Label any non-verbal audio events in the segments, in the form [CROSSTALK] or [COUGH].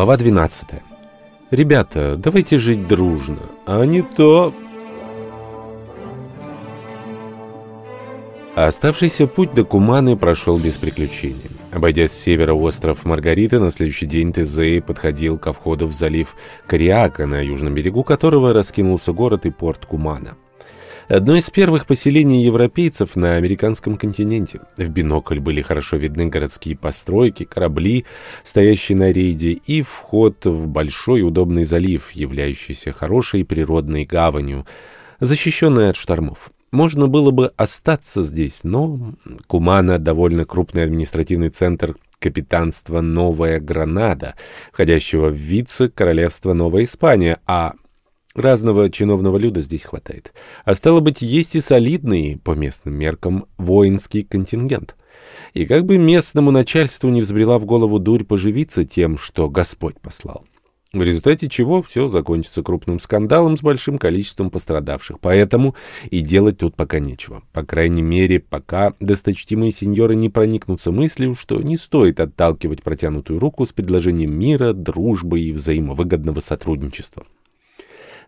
Глава 12. Ребята, давайте жить дружно, а не то... А оставшийся путь до Куманы прошел без приключений. Обойдя с севера остров Маргариты, на следующий день Тезей подходил ко входу в залив Кориака, на южном берегу которого раскинулся город и порт Кумана. Одно из первых поселений европейцев на американском континенте. В бинокль были хорошо видны городские постройки, корабли, стоящие на рейде, и вход в большой удобный залив, являющийся хорошей природной гаванью, защищенной от штормов. Можно было бы остаться здесь, но Кумана — довольно крупный административный центр капитанства Новая Гранада, входящего в вице-королевство Новая Испания, а Разного чиновного люда здесь хватает. А стало быть, есть и солидный, по местным меркам, воинский контингент. И как бы местному начальству не взбрела в голову дурь поживиться тем, что Господь послал. В результате чего все закончится крупным скандалом с большим количеством пострадавших. Поэтому и делать тут пока нечего. По крайней мере, пока досточтимые сеньоры не проникнутся мыслью, что не стоит отталкивать протянутую руку с предложением мира, дружбы и взаимовыгодного сотрудничества.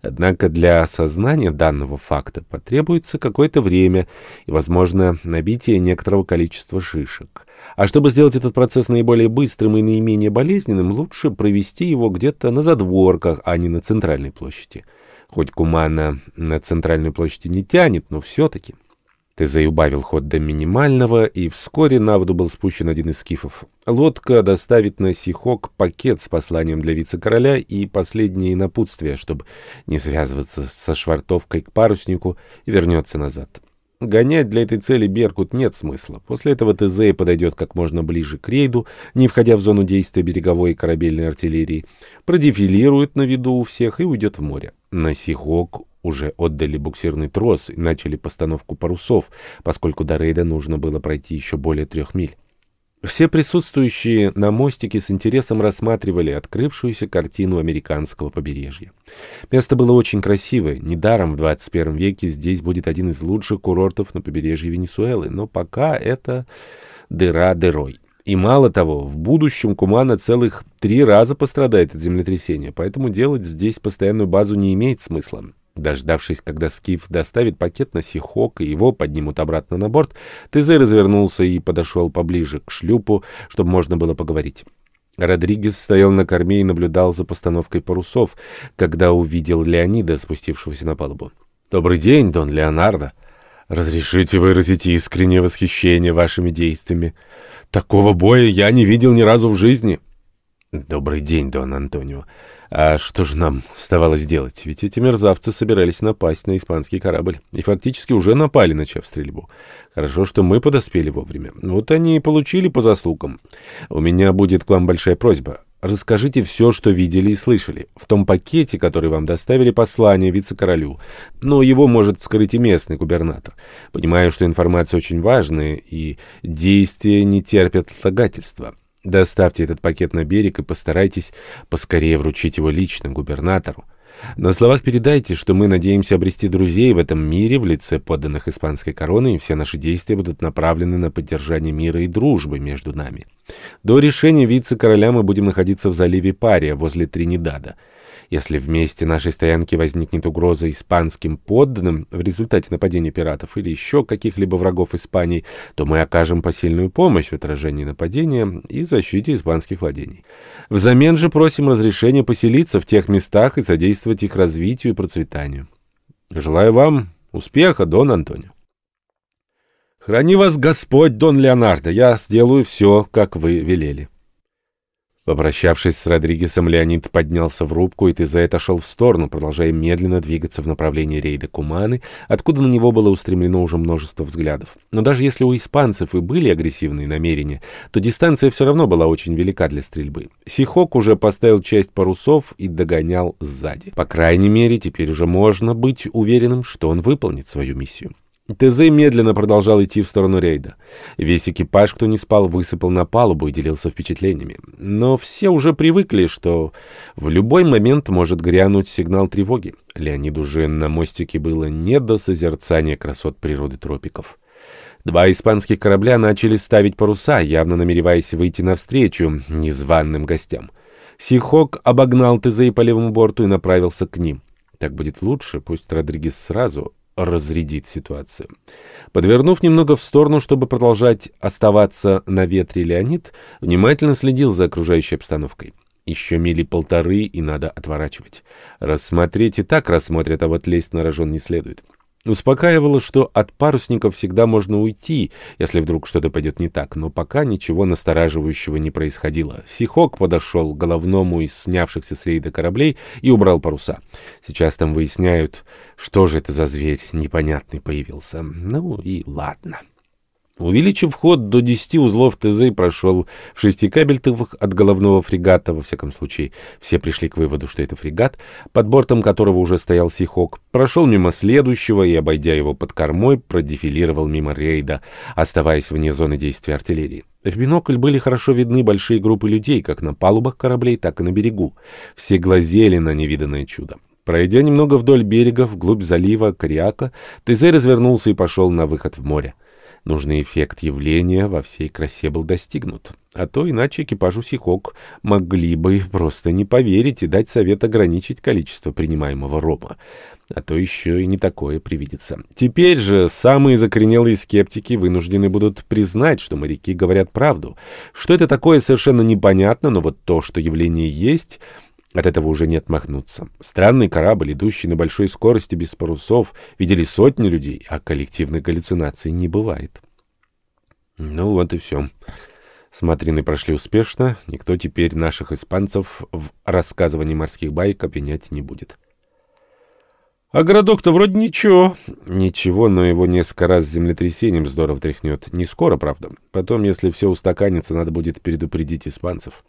Однако для осознания данного факта потребуется какое-то время и, возможно, набитие некоторого количества шишек. А чтобы сделать этот процесс наиболее быстрым и наименее болезненным, лучше провести его где-то на задворках, а не на центральной площади. Хоть Кумана на центральной площади не тянет, но все-таки. Тезей убавил ход до минимального, и вскоре на воду был спущен один из скифов. Лодка доставит на Сихок пакет с посланием для вице-короля и последние напутствия, чтобы не связываться со швартовкой к паруснику, и вернется назад. Гонять для этой цели Беркут нет смысла. После этого Тезей подойдет как можно ближе к рейду, не входя в зону действия береговой и корабельной артиллерии, продефилирует на виду у всех и уйдет в море. На Сихок уже отдали буксирный трос и начали постановку парусов, поскольку до рейда нужно было пройти еще более трех миль. Все присутствующие на мостике с интересом рассматривали открывшуюся картину американского побережья. Место было очень красивое. Недаром в 21 веке здесь будет один из лучших курортов на побережье Венесуэлы, но пока это дыра дырой. И мало того, в будущем Кумана целых три раза пострадает от землетрясения, поэтому делать здесь постоянную базу не имеет смысла. Дождавшись, когда Скиф доставит пакет на Сихок и его поднимут обратно на борт, Тезе развернулся и подошел поближе к шлюпу, чтобы можно было поговорить. Родригес стоял на корме и наблюдал за постановкой парусов, когда увидел Леонида, спустившегося на палубу. «Добрый день, Дон Леонардо. Разрешите выразить искреннее восхищение вашими действиями. Такого боя я не видел ни разу в жизни». «Добрый день, Дон Антонио. А что же нам оставалось делать? Ведь эти мерзавцы собирались напасть на испанский корабль. И фактически уже напали, начав стрельбу. Хорошо, что мы подоспели вовремя. Вот они и получили по заслугам. У меня будет к вам большая просьба. Расскажите все, что видели и слышали. В том пакете, который вам доставили послание вице-королю. Но его может скрыть и местный губернатор. Понимаю, что информация очень важная, и действия не терпят отлагательства. Доставьте этот пакет на берег и постарайтесь поскорее вручить его лично губернатору. На словах передайте, что мы надеемся обрести друзей в этом мире в лице подданных испанской короны, и все наши действия будут направлены на поддержание мира и дружбы между нами. До решения вице-короля мы будем находиться в заливе Пария, возле Тринидада. Если в месте нашей стоянки возникнет угроза испанским подданным в результате нападения пиратов или еще каких-либо врагов Испании, то мы окажем посильную помощь в отражении нападения и защите испанских владений. Взамен же просим разрешения поселиться в тех местах и содействовать их развитию и процветанию. Желаю вам успеха, Дон Антонио. Храни вас Господь, Дон Леонардо, я сделаю все, как вы велели. Попрощавшись с Родригесом, Леонид поднялся в рубку, и Тезей отошел в сторону, продолжая медленно двигаться в направлении рейда Куманы, откуда на него было устремлено уже множество взглядов. Но даже если у испанцев и были агрессивные намерения, то дистанция все равно была очень велика для стрельбы. Сихок уже поставил часть парусов и догонял сзади. По крайней мере, теперь уже можно быть уверенным, что он выполнит свою миссию. ТЗ медленно продолжал идти в сторону рейда. Весь экипаж, кто не спал, высыпал на палубу и делился впечатлениями. Но все уже привыкли, что в любой момент может грянуть сигнал тревоги. Леониду же на мостике было не до созерцания красот природы тропиков. Два испанских корабля начали ставить паруса, явно намереваясь выйти навстречу незваным гостям. Сихок обогнал ТЗ по левому борту и направился к ним. Так будет лучше, пусть Родригес сразу разрядит ситуацию. Подвернув немного в сторону, чтобы продолжать оставаться на ветре, Леонид внимательно следил за окружающей обстановкой. Еще мили полторы, и надо отворачивать. Рассмотреть и так рассмотрят, а вот лезть на рожон не следует. Успокаивало, что от парусников всегда можно уйти, если вдруг что-то пойдет не так, но пока ничего настораживающего не происходило. Сихок подошел к головному из снявшихся с рейда кораблей и убрал паруса. Сейчас там выясняют, что же это за зверь непонятный появился. Ну и ладно. Увеличив ход до 10 узлов ТЗ прошел в шести кабельтовых от головного фрегата, во всяком случае. Все пришли к выводу, что это фрегат, под бортом которого уже стоял Сихок. Прошел мимо следующего и, обойдя его под кормой, продефилировал мимо рейда, оставаясь вне зоны действия артиллерии. В бинокль были хорошо видны большие группы людей, как на палубах кораблей, так и на берегу. Все глазели на невиданное чудо. Пройдя немного вдоль берега, вглубь залива Кориака, ТЗ развернулся и пошел на выход в море. Нужный эффект явления во всей красе был достигнут. А то иначе экипажу Сихок могли бы просто не поверить и дать совет ограничить количество принимаемого рома. А то еще и не такое привидится. Теперь же самые закоренелые скептики вынуждены будут признать, что моряки говорят правду. Что это такое, совершенно непонятно, но вот то, что явление есть... От этого уже не отмахнуться. Странный корабль, идущий на большой скорости без парусов, видели сотни людей, а коллективной галлюцинации не бывает. Ну вот и все. Смотрины прошли успешно, никто теперь наших испанцев в рассказывании морских байк обвинять не будет. А городок-то вроде ничего. Ничего, но его несколько раз землетрясением здорово тряхнет. Не скоро, правда. Потом, если все устаканится, надо будет предупредить испанцев.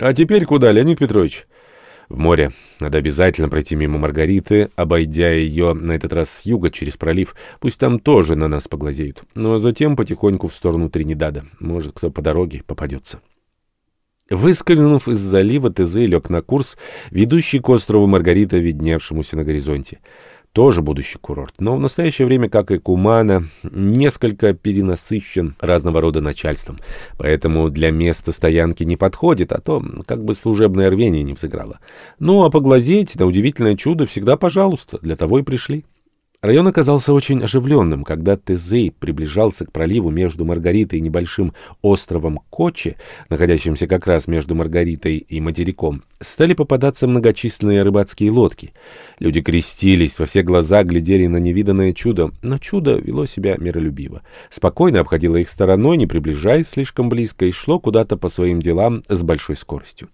А теперь куда, Леонид Петрович? В море. Надо обязательно пройти мимо Маргариты, обойдя ее на этот раз с юга через пролив. Пусть там тоже на нас поглазеют. А затем потихоньку в сторону Тринидада. Может, кто по дороге попадется. Выскользнув из залива, ТЗ лег на курс, ведущий к острову Маргарита, видневшемуся на горизонте тоже будущий курорт, но в настоящее время, как и Кумана, несколько перенасыщен разного рода начальством, поэтому для места стоянки не подходит, а то как бы служебное рвение не взыграло. Ну, а поглазеть на удивительное чудо всегда пожалуйста, для того и пришли. Район оказался очень оживленным. Когда Тезей приближался к проливу между Маргаритой и небольшим островом Кочи, находящимся как раз между Маргаритой и материком, стали попадаться многочисленные рыбацкие лодки. Люди крестились, во все глаза глядели на невиданное чудо, но чудо вело себя миролюбиво. Спокойно обходило их стороной, не приближаясь слишком близко, и шло куда-то по своим делам с большой скоростью.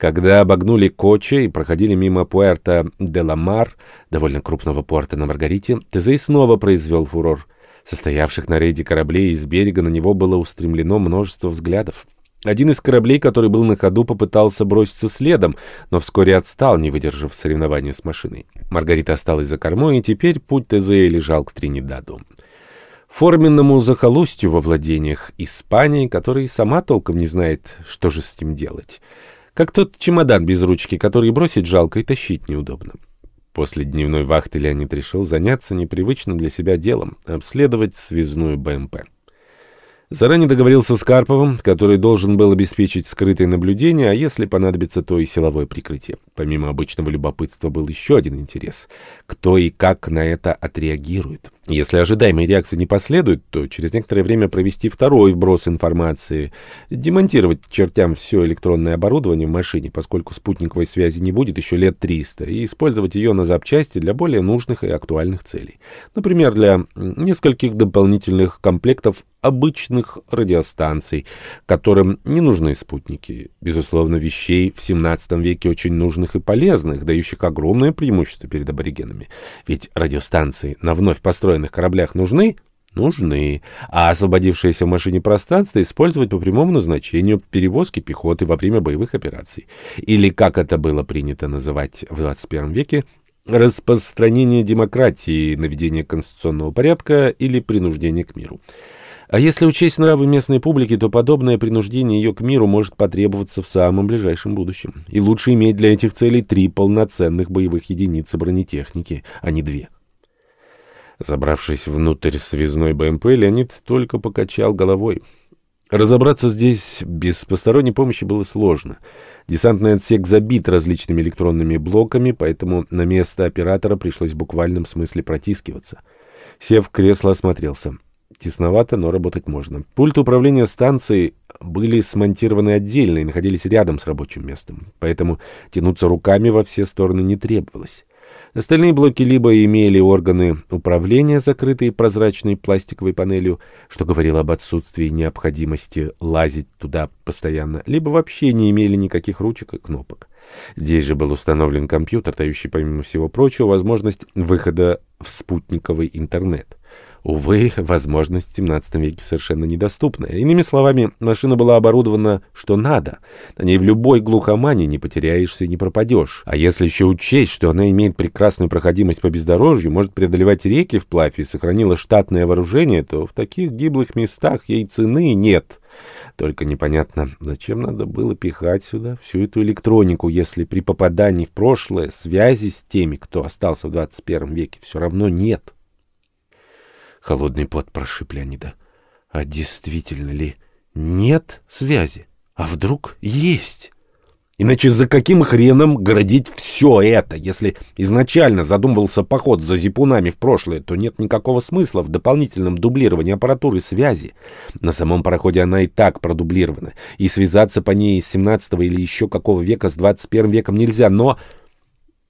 Когда обогнули Коче и проходили мимо Пуэрто де Мар, довольно крупного порта на Маргарите, Тезей снова произвел фурор. Состоявших на рейде кораблей из берега на него было устремлено множество взглядов. Один из кораблей, который был на ходу, попытался броситься следом, но вскоре отстал, не выдержав соревнования с машиной. Маргарита осталась за кормой, и теперь путь Тезея лежал к Тринидаду. Форменному захолустью во владениях Испании, который сама толком не знает, что же с ним делать. Как тот чемодан без ручки, который бросить жалко и тащить неудобно. После дневной вахты Леонид решил заняться непривычным для себя делом — обследовать связную БМП. Заранее договорился с Карповым, который должен был обеспечить скрытое наблюдение, а если понадобится, то и силовое прикрытие. Помимо обычного любопытства был еще один интерес. Кто и как на это отреагирует. Если ожидаемой реакции не последует, то через некоторое время провести второй вброс информации, демонтировать чертям все электронное оборудование в машине, поскольку спутниковой связи не будет еще лет 300, и использовать ее на запчасти для более нужных и актуальных целей. Например, для нескольких дополнительных комплектов обычных радиостанций, которым не нужны спутники. Безусловно, вещей в 17 веке очень нужных и полезных, дающих огромное преимущество перед аборигенами. Ведь радиостанции на вновь построенных кораблях нужны? Нужны. А освободившееся в машине пространство использовать по прямому назначению перевозки пехоты во время боевых операций. Или, как это было принято называть в 21 веке, распространение демократии, наведение конституционного порядка или принуждение к миру. А если учесть нравы местной публики, то подобное принуждение ее к миру может потребоваться в самом ближайшем будущем. И лучше иметь для этих целей три полноценных боевых единицы бронетехники, а не две. Забравшись внутрь связной БМП, Леонид только покачал головой. Разобраться здесь без посторонней помощи было сложно. Десантный отсек забит различными электронными блоками, поэтому на место оператора пришлось в буквальном смысле протискиваться. Сев в кресло, осмотрелся. Тесновато, но работать можно. Пульты управления станцией были смонтированы отдельно и находились рядом с рабочим местом, поэтому тянуться руками во все стороны не требовалось. Остальные блоки либо имели органы управления, закрытые прозрачной пластиковой панелью, что говорило об отсутствии необходимости лазить туда постоянно, либо вообще не имели никаких ручек и кнопок. Здесь же был установлен компьютер, дающий, помимо всего прочего, возможность выхода в спутниковый интернет. Увы, возможность в 17 веке совершенно недоступная. Иными словами, машина была оборудована что надо. На ней в любой глухомане не потеряешься и не пропадешь. А если еще учесть, что она имеет прекрасную проходимость по бездорожью, может преодолевать реки вплавь и сохранила штатное вооружение, то в таких гиблых местах ей цены нет. Только непонятно, зачем надо было пихать сюда всю эту электронику, если при попадании в прошлое связи с теми, кто остался в 21 веке, все равно нет. Холодный пот прошиб Леонида. А действительно ли нет связи? А вдруг есть? Иначе за каким хреном городить все это? Если изначально задумывался поход за зипунами в прошлое, то нет никакого смысла в дополнительном дублировании аппаратуры связи. На самом пароходе она и так продублирована, и связаться по ней из 17 или еще какого века с 21 веком нельзя, но...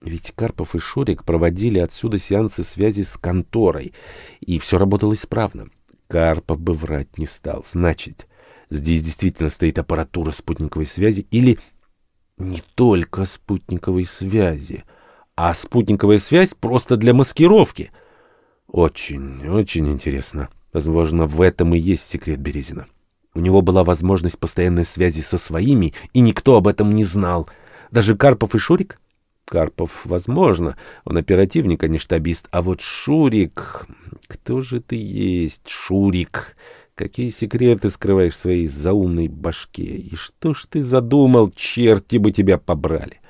Ведь Карпов и Шурик проводили отсюда сеансы связи с конторой, и все работало исправно. Карпов бы врать не стал. Значит, здесь действительно стоит аппаратура спутниковой связи или не только спутниковой связи, а спутниковая связь просто для маскировки. Очень, очень интересно. Возможно, в этом и есть секрет Березина. У него была возможность постоянной связи со своими, и никто об этом не знал. Даже Карпов и Шурик? Карпов, возможно. Он оперативник, а не штабист. А вот Шурик... Кто же ты есть, Шурик? Какие секреты скрываешь в своей заумной башке? И что ж ты задумал, черти бы тебя побрали?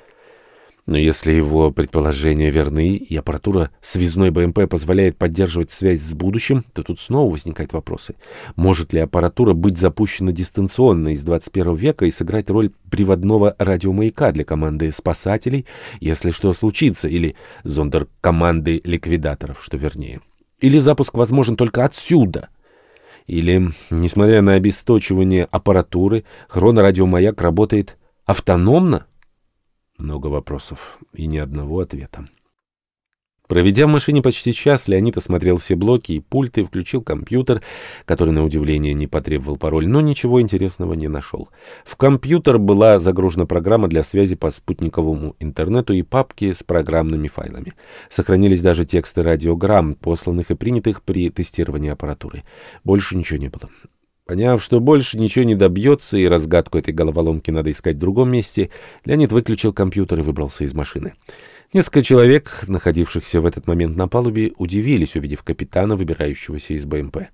Но если его предположения верны, и аппаратура связной БМП позволяет поддерживать связь с будущим, то тут снова возникают вопросы. Может ли аппаратура быть запущена дистанционно из 21 века и сыграть роль приводного радиомаяка для команды спасателей, если что случится, или зондер команды ликвидаторов, что вернее? Или запуск возможен только отсюда? Или, несмотря на обесточивание аппаратуры, хронорадиомаяк работает автономно? Много вопросов и ни одного ответа. Проведя в машине почти час, Леонид осмотрел все блоки и пульты, включил компьютер, который, на удивление, не потребовал пароль, но ничего интересного не нашел. В компьютер была загружена программа для связи по спутниковому интернету и папки с программными файлами. Сохранились даже тексты радиограмм, посланных и принятых при тестировании аппаратуры. Больше ничего не было. Поняв, что больше ничего не добьется и разгадку этой головоломки надо искать в другом месте, Леонид выключил компьютер и выбрался из машины. Несколько человек, находившихся в этот момент на палубе, удивились, увидев капитана, выбирающегося из БМП.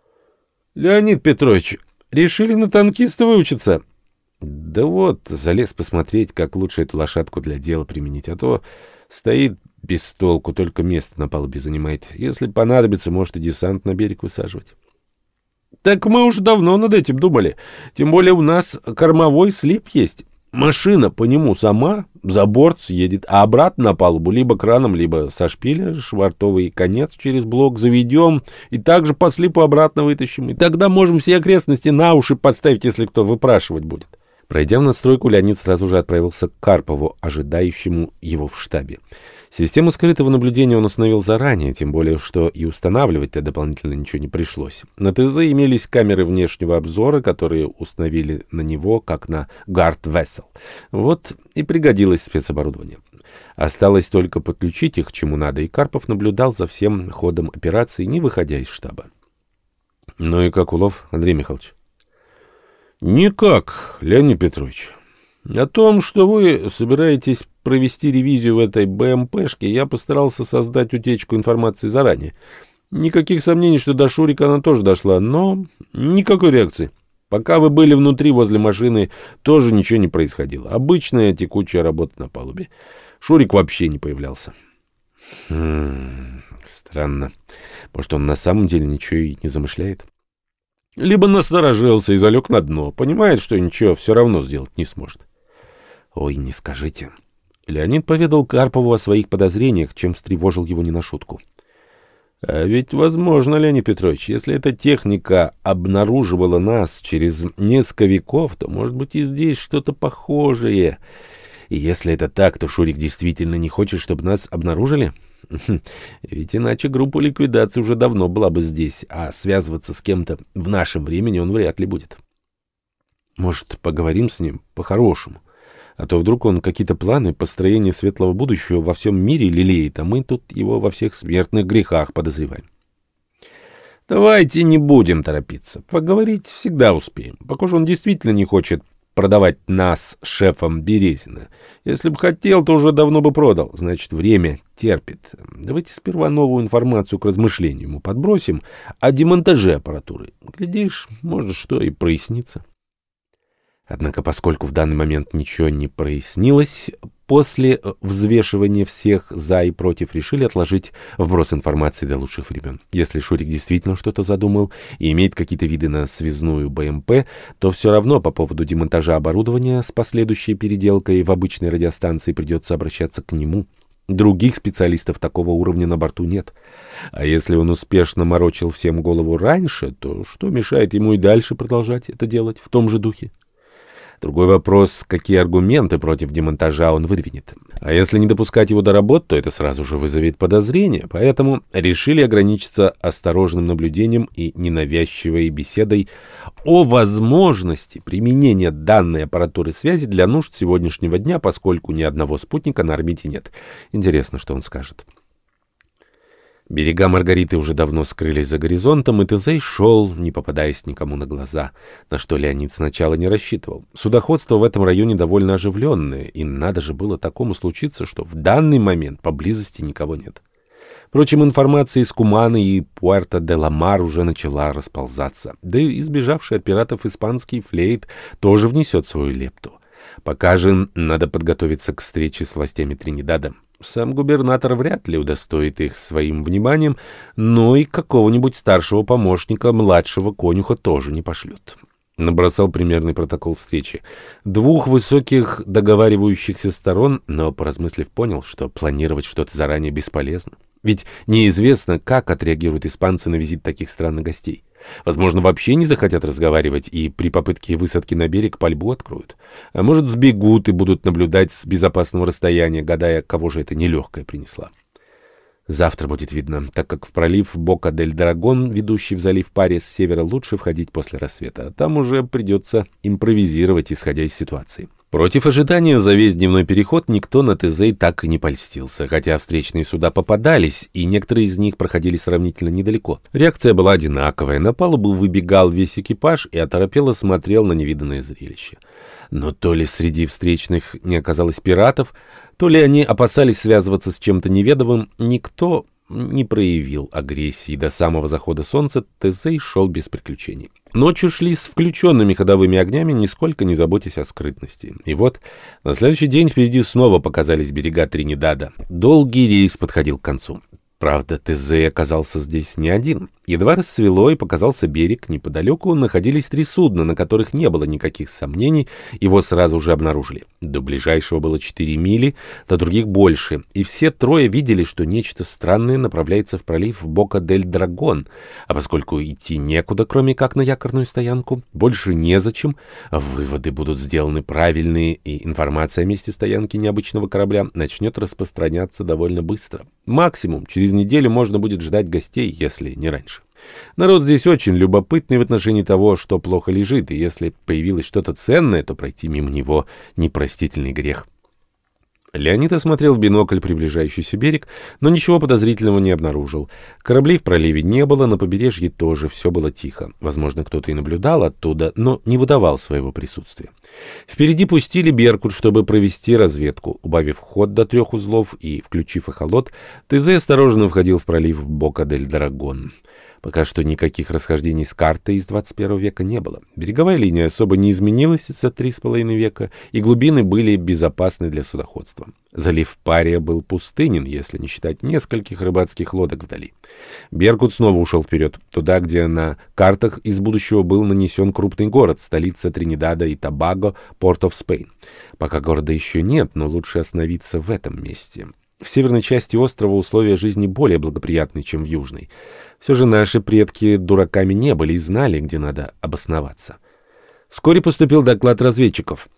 — Леонид Петрович, решили на танкиста выучиться? — Да вот, залез посмотреть, как лучше эту лошадку для дела применить, а то стоит без толку, только место на палубе занимает. Если понадобится, может и десант на берег высаживать. Так мы уже давно над этим думали. Тем более у нас кормовой слип есть. Машина по нему сама за борт съедет, а обратно на палубу либо краном, либо со шпиля швартовый конец через блок заведем и также по слипу обратно вытащим. И тогда можем все окрестности на уши подставить, если кто выпрашивать будет. Пройдя в надстройку, Леонид сразу же отправился к Карпову, ожидающему его в штабе. Систему скрытого наблюдения он установил заранее, тем более, что и устанавливать-то дополнительно ничего не пришлось. На ТЗ имелись камеры внешнего обзора, которые установили на него, как на Guard Vessel. Вот и пригодилось спецоборудование. Осталось только подключить их чему надо, и Карпов наблюдал за всем ходом операции, не выходя из штаба. «Ну и как улов, Андрей Михайлович?» «Никак, Леонид Петрович. О том, что вы собираетесь провести ревизию в этой БМПшке, я постарался создать утечку информации заранее. Никаких сомнений, что до Шурика она тоже дошла, но никакой реакции. Пока вы были внутри, возле машины, тоже ничего не происходило. Обычная текучая работа на палубе. Шурик вообще не появлялся. Хм, странно. Может, он на самом деле ничего и не замышляет? Либо насторожился и залег на дно, понимает, что ничего все равно сделать не сможет. Ой, не скажите. Леонид поведал Карпову о своих подозрениях, чем встревожил его не на шутку. А ведь возможно, Леонид Петрович, если эта техника обнаруживала нас через несколько веков, то, может быть, и здесь что-то похожее. И если это так, то Шурик действительно не хочет, чтобы нас обнаружили? [LAUGHS] Ведь иначе группа ликвидации уже давно была бы здесь, а связываться с кем-то в нашем времени он вряд ли будет. Может, поговорим с ним по-хорошему? А то вдруг он какие-то планы построения светлого будущего во всем мире лелеет, а мы тут его во всех смертных грехах подозреваем. Давайте не будем торопиться. Поговорить всегда успеем. Похоже, он действительно не хочет продавать нас шефом Березина. Если бы хотел, то уже давно бы продал. Значит, время терпит. Давайте сперва новую информацию к размышлению ему подбросим о демонтаже аппаратуры. Глядишь, может, что и прояснится. Однако, поскольку в данный момент ничего не прояснилось, после взвешивания всех «за» и «против» решили отложить вброс информации до лучших времен. Если Шурик действительно что-то задумал и имеет какие-то виды на связную БМП, то все равно по поводу демонтажа оборудования с последующей переделкой в обычной радиостанции придется обращаться к нему. Других специалистов такого уровня на борту нет. А если он успешно морочил всем голову раньше, то что мешает ему и дальше продолжать это делать в том же духе? Другой вопрос, какие аргументы против демонтажа он выдвинет. А если не допускать его до работ, то это сразу же вызовет подозрения, поэтому решили ограничиться осторожным наблюдением и ненавязчивой беседой о возможности применения данной аппаратуры связи для нужд сегодняшнего дня, поскольку ни одного спутника на орбите нет. Интересно, что он скажет. Берега Маргариты уже давно скрылись за горизонтом, и Тезей шел, не попадаясь никому на глаза, на что Леонид сначала не рассчитывал. Судоходство в этом районе довольно оживленное, и надо же было такому случиться, что в данный момент поблизости никого нет. Впрочем, информация из Куманы и Пуэрто-де-Ла-Мар уже начала расползаться, да и избежавший от пиратов испанский флейт тоже внесет свою лепту. Пока же надо подготовиться к встрече с властями Тринидада. Сам губернатор вряд ли удостоит их своим вниманием, но и какого-нибудь старшего помощника, младшего конюха тоже не пошлют. Набросал примерный протокол встречи. Двух высоких договаривающихся сторон, но, поразмыслив, понял, что планировать что-то заранее бесполезно. Ведь неизвестно, как отреагируют испанцы на визит таких странных гостей. Возможно, вообще не захотят разговаривать и при попытке высадки на берег пальбу откроют. А может, сбегут и будут наблюдать с безопасного расстояния, гадая, кого же это нелегкая принесла. Завтра будет видно, так как в пролив Бока-дель-Драгон, ведущий в залив Пари с севера, лучше входить после рассвета, а там уже придется импровизировать, исходя из ситуации. Против ожидания за весь дневной переход никто на ТЗ так и не польстился, хотя встречные суда попадались, и некоторые из них проходили сравнительно недалеко. Реакция была одинаковая, на палубу выбегал весь экипаж и оторопело смотрел на невиданное зрелище. Но то ли среди встречных не оказалось пиратов, то ли они опасались связываться с чем-то неведомым, никто не проявил агрессии. До самого захода солнца Тезей шел без приключений. Ночью шли с включенными ходовыми огнями, нисколько не заботясь о скрытности. И вот на следующий день впереди снова показались берега Тринидада. Долгий рейс подходил к концу. Правда, ТЗ оказался здесь не один. Едва рассвело и показался берег, неподалеку находились три судна, на которых не было никаких сомнений, его сразу же обнаружили. До ближайшего было четыре мили, до других больше, и все трое видели, что нечто странное направляется в пролив Бока-дель-Драгон, а поскольку идти некуда, кроме как на якорную стоянку, больше незачем, выводы будут сделаны правильные, и информация о месте стоянки необычного корабля начнет распространяться довольно быстро. Максимум через неделю можно будет ждать гостей, если не раньше. Народ здесь очень любопытный в отношении того, что плохо лежит, и если появилось что-то ценное, то пройти мимо него — непростительный грех. Леонид осмотрел в бинокль приближающийся берег, но ничего подозрительного не обнаружил. Кораблей в проливе не было, на побережье тоже все было тихо. Возможно, кто-то и наблюдал оттуда, но не выдавал своего присутствия. Впереди пустили «Беркут», чтобы провести разведку. Убавив ход до трех узлов и включив эхолот, ТЗ осторожно входил в пролив Бока-дель-Драгон. Пока что никаких расхождений с картой из 21 века не было. Береговая линия особо не изменилась за три с половиной века, и глубины были безопасны для судоходства. Залив Пария был пустынен, если не считать нескольких рыбацких лодок вдали. Беркут снова ушел вперед, туда, где на картах из будущего был нанесен крупный город, столица Тринидада и Тобаго, Порт оф Спейн. Пока города еще нет, но лучше остановиться в этом месте. В северной части острова условия жизни более благоприятны, чем в южной. Все же наши предки дураками не были и знали, где надо обосноваться. Вскоре поступил доклад разведчиков.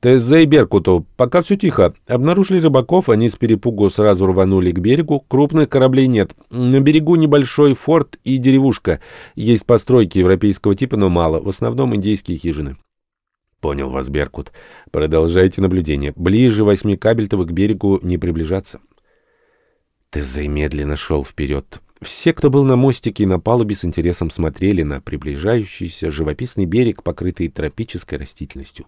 ТЗ и Беркуту, пока все тихо. Обнаружили рыбаков, они с перепугу сразу рванули к берегу. Крупных кораблей нет. На берегу небольшой форт и деревушка. Есть постройки европейского типа, но мало. В основном индейские хижины. Понял вас, Беркут. Продолжайте наблюдение. Ближе восьми кабельтов к берегу не приближаться. ТЗ медленно шел вперед. Все, кто был на мостике и на палубе, с интересом смотрели на приближающийся живописный берег, покрытый тропической растительностью.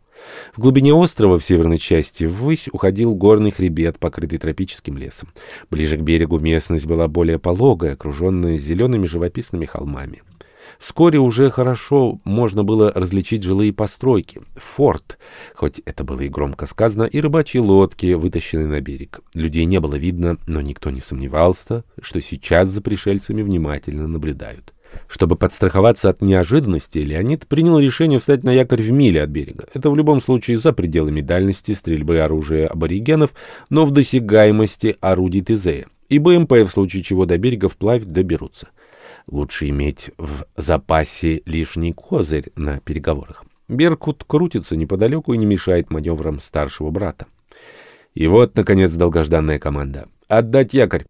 В глубине острова, в северной части, ввысь уходил горный хребет, покрытый тропическим лесом. Ближе к берегу местность была более пологая, окруженная зелеными живописными холмами. Вскоре уже хорошо можно было различить жилые постройки, форт, хоть это было и громко сказано, и рыбачьи лодки, вытащенные на берег. Людей не было видно, но никто не сомневался, что сейчас за пришельцами внимательно наблюдают. Чтобы подстраховаться от неожиданности, Леонид принял решение встать на якорь в миле от берега. Это в любом случае за пределами дальности стрельбы оружия аборигенов, но в досягаемости орудий Тезея. И БМП в случае чего до берега вплавь доберутся. Лучше иметь в запасе лишний козырь на переговорах. Беркут крутится неподалеку и не мешает маневрам старшего брата. И вот, наконец, долгожданная команда. «Отдать якорь!»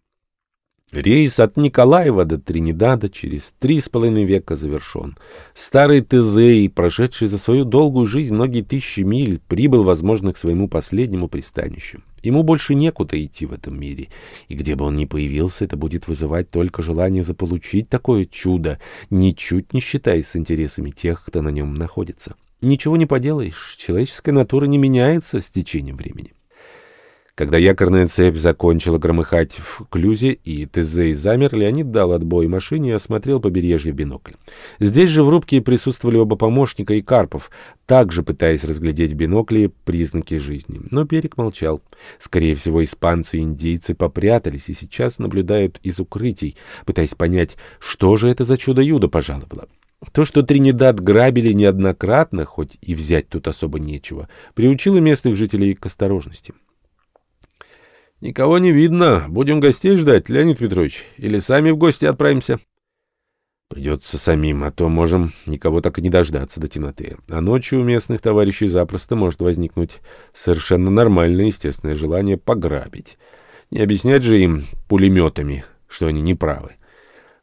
Рейс от Николаева до Тринидада через три с половиной века завершен. Старый Тезей, прошедший за свою долгую жизнь многие тысячи миль, прибыл, возможно, к своему последнему пристанищу. Ему больше некуда идти в этом мире, и где бы он ни появился, это будет вызывать только желание заполучить такое чудо, ничуть не считаясь с интересами тех, кто на нем находится. Ничего не поделаешь, человеческая натура не меняется с течением времени. Когда якорная цепь закончила громыхать в клюзе и Тезей замер, Леонид дал отбой машине и осмотрел побережье в бинокль. Здесь же в рубке присутствовали оба помощника и Карпов, также пытаясь разглядеть в бинокле признаки жизни. Но берег молчал. Скорее всего, испанцы и индейцы попрятались и сейчас наблюдают из укрытий, пытаясь понять, что же это за чудо-юдо пожаловало. То, что Тринидад грабили неоднократно, хоть и взять тут особо нечего, приучило местных жителей к осторожности. Никого не видно. Будем гостей ждать, Леонид Петрович. Или сами в гости отправимся? Придется самим, а то можем никого так и не дождаться до темноты. А ночью у местных товарищей запросто может возникнуть совершенно нормальное естественное желание пограбить. Не объяснять же им пулеметами, что они неправы.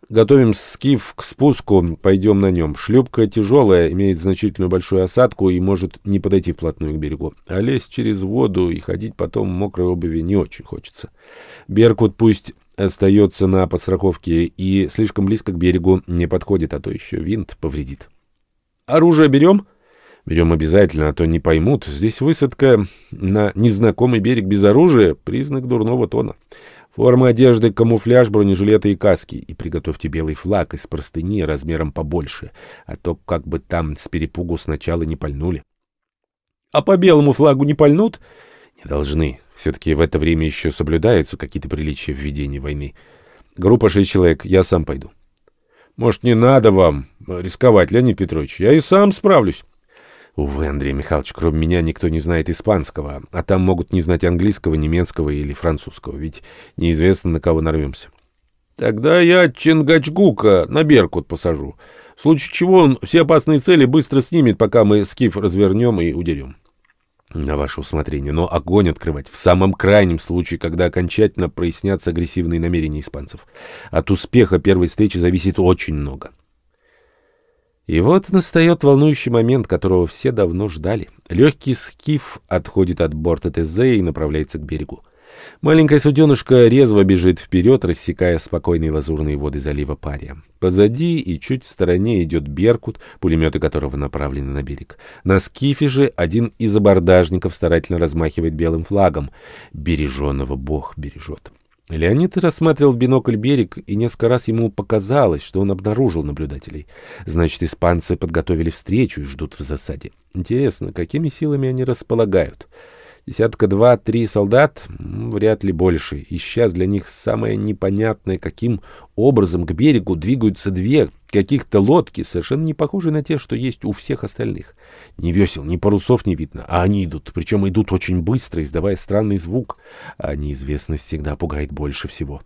Готовим скиф к спуску, пойдем на нем. Шлюпка тяжелая, имеет значительную большую осадку и может не подойти вплотную к берегу. А лезть через воду и ходить потом в мокрой обуви не очень хочется. Беркут пусть остается на подстраховке и слишком близко к берегу не подходит, а то еще винт повредит. Оружие берем? Берем обязательно, а то не поймут. Здесь высадка на незнакомый берег без оружия — признак дурного тона. Форма одежды, камуфляж, бронежилеты и каски. И приготовьте белый флаг из простыни размером побольше, а то как бы там с перепугу сначала не пальнули. А по белому флагу не пальнут? Не должны. Все-таки в это время еще соблюдаются какие-то приличия в ведении войны. Группа шесть человек, я сам пойду. Может, не надо вам рисковать, Леонид Петрович? Я и сам справлюсь. Увы, Андрей Михайлович, кроме меня никто не знает испанского, а там могут не знать английского, немецкого или французского, ведь неизвестно, на кого нарвемся. Тогда я Чингачгука на Беркут посажу. В случае чего он все опасные цели быстро снимет, пока мы скиф развернем и удерем. На ваше усмотрение, но огонь открывать в самом крайнем случае, когда окончательно прояснятся агрессивные намерения испанцев. От успеха первой встречи зависит очень много. И вот настает волнующий момент, которого все давно ждали. Легкий скиф отходит от борта ТЗ и направляется к берегу. Маленькая суденышка резво бежит вперед, рассекая спокойные лазурные воды залива Пария. Позади и чуть в стороне идет Беркут, пулеметы которого направлены на берег. На скифе же один из абордажников старательно размахивает белым флагом. Береженного Бог бережет. Леонид рассматривал бинокль берег, и несколько раз ему показалось, что он обнаружил наблюдателей. Значит, испанцы подготовили встречу и ждут в засаде. Интересно, какими силами они располагают? Десятка два-три солдат? Вряд ли больше. И сейчас для них самое непонятное, каким образом к берегу двигаются две каких-то лодки, совершенно не похожие на те, что есть у всех остальных. Ни весел, ни парусов не видно, а они идут, причем идут очень быстро, издавая странный звук, а неизвестность всегда пугает больше всего.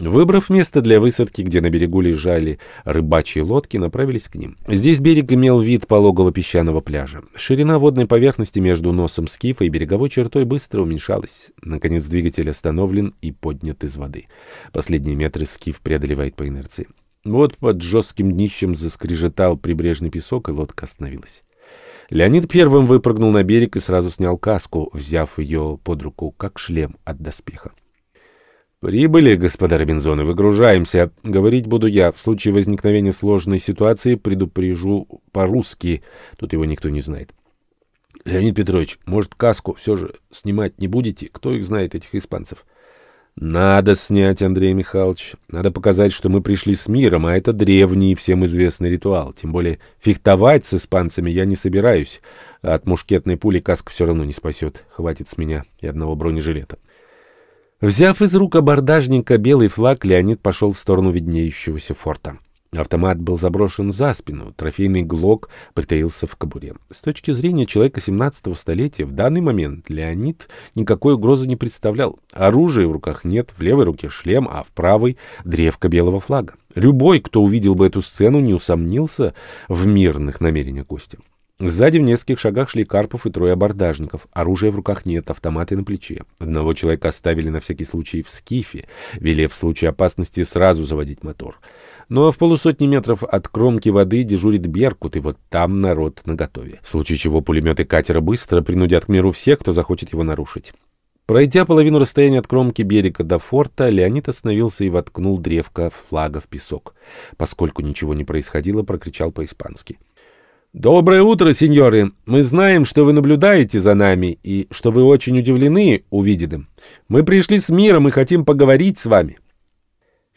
Выбрав место для высадки, где на берегу лежали рыбачьи лодки, направились к ним. Здесь берег имел вид пологого песчаного пляжа. Ширина водной поверхности между носом скифа и береговой чертой быстро уменьшалась. Наконец двигатель остановлен и поднят из воды. Последние метры скиф преодолевает по инерции. Вот под жестким днищем заскрежетал прибрежный песок, и лодка остановилась. Леонид первым выпрыгнул на берег и сразу снял каску, взяв ее под руку, как шлем от доспеха. «Прибыли, господа Робинзоны, выгружаемся. Говорить буду я. В случае возникновения сложной ситуации предупрежу по-русски. Тут его никто не знает». «Леонид Петрович, может, каску все же снимать не будете? Кто их знает, этих испанцев?» «Надо снять, Андрей Михайлович. Надо показать, что мы пришли с миром, а это древний всем известный ритуал. Тем более фехтовать с испанцами я не собираюсь. От мушкетной пули каска все равно не спасет. Хватит с меня и одного бронежилета». Взяв из рук абордажника белый флаг, Леонид пошел в сторону виднеющегося форта. Автомат был заброшен за спину, трофейный глок притаился в кобуре. С точки зрения человека 17-го столетия, в данный момент Леонид никакой угрозы не представлял. Оружия в руках нет, в левой руке шлем, а в правой — древко белого флага. Любой, кто увидел бы эту сцену, не усомнился в мирных намерениях гостя. Сзади в нескольких шагах шли Карпов и трое абордажников. Оружия в руках нет, автоматы на плече. Одного человека оставили на всякий случай в скифе, велев в случае опасности сразу заводить мотор. Но ну, а в полусотни метров от кромки воды дежурит Беркут, и вот там народ наготове. В случае чего пулеметы катера быстро принудят к миру всех, кто захочет его нарушить. Пройдя половину расстояния от кромки берега до форта, Леонид остановился и воткнул древко флага в песок. Поскольку ничего не происходило, прокричал по-испански. — Доброе утро, сеньоры. Мы знаем, что вы наблюдаете за нами и что вы очень удивлены увиденным. Мы пришли с миром и хотим поговорить с вами.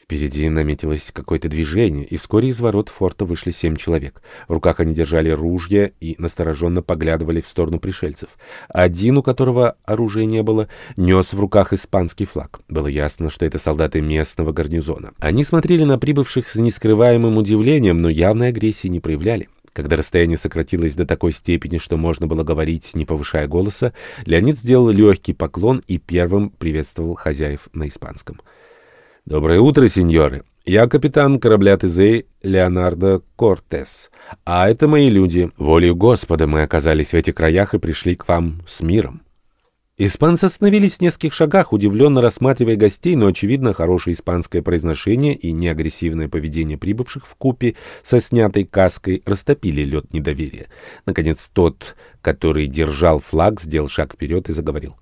Впереди наметилось какое-то движение, и вскоре из ворот форта вышли семь человек. В руках они держали ружья и настороженно поглядывали в сторону пришельцев. Один, у которого оружия не было, нес в руках испанский флаг. Было ясно, что это солдаты местного гарнизона. Они смотрели на прибывших с нескрываемым удивлением, но явной агрессии не проявляли. Когда расстояние сократилось до такой степени, что можно было говорить, не повышая голоса, Леонид сделал легкий поклон и первым приветствовал хозяев на испанском. «Доброе утро, сеньоры! Я капитан корабля ТЗ Леонардо Кортес, а это мои люди. Волею Господа мы оказались в этих краях и пришли к вам с миром». Испанцы остановились в нескольких шагах, удивленно рассматривая гостей, но, очевидно, хорошее испанское произношение и неагрессивное поведение прибывших в купе со снятой каской растопили лед недоверия. Наконец, тот, который держал флаг, сделал шаг вперед и заговорил.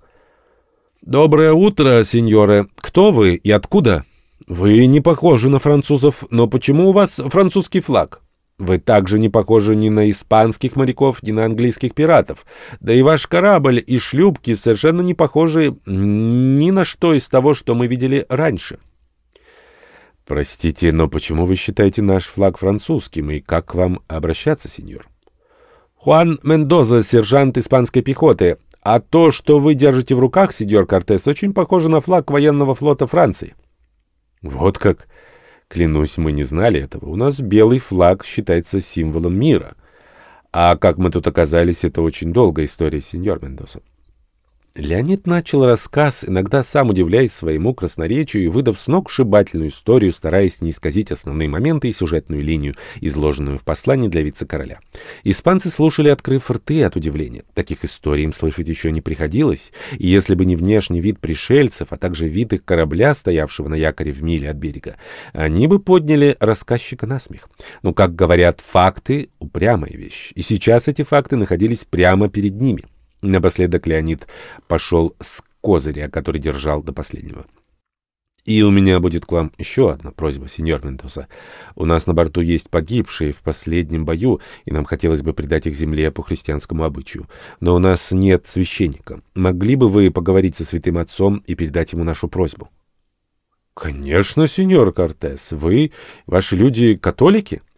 «Доброе утро, сеньоры. Кто вы и откуда?» «Вы не похожи на французов, но почему у вас французский флаг?» Вы также не похожи ни на испанских моряков, ни на английских пиратов. Да и ваш корабль и шлюпки совершенно не похожи ни на что из того, что мы видели раньше. Простите, но почему вы считаете наш флаг французским, и как к вам обращаться, сеньор? Хуан Мендоза, сержант испанской пехоты. А то, что вы держите в руках, сеньор Кортес, очень похоже на флаг военного флота Франции. Вот как... Клянусь, мы не знали этого. У нас белый флаг считается символом мира. А как мы тут оказались, это очень долгая история, сеньор Мендоса. Леонид начал рассказ, иногда сам удивляясь своему красноречию и выдав сногсшибательную историю, стараясь не исказить основные моменты и сюжетную линию, изложенную в послании для вице-короля. Испанцы слушали, открыв рты от удивления. Таких историй им слышать еще не приходилось, и если бы не внешний вид пришельцев, а также вид их корабля, стоявшего на якоре в миле от берега, они бы подняли рассказчика на смех. Но, как говорят, факты — упрямая вещь, и сейчас эти факты находились прямо перед ними. Напоследок Леонид пошел с козыря, который держал до последнего. И у меня будет к вам еще одна просьба, сеньор Мендоса. У нас на борту есть погибшие в последнем бою, и нам хотелось бы предать их земле по христианскому обычаю. Но у нас нет священника. Могли бы вы поговорить со святым отцом и передать ему нашу просьбу? — Конечно, сеньор Кортес. Вы, ваши люди, католики? —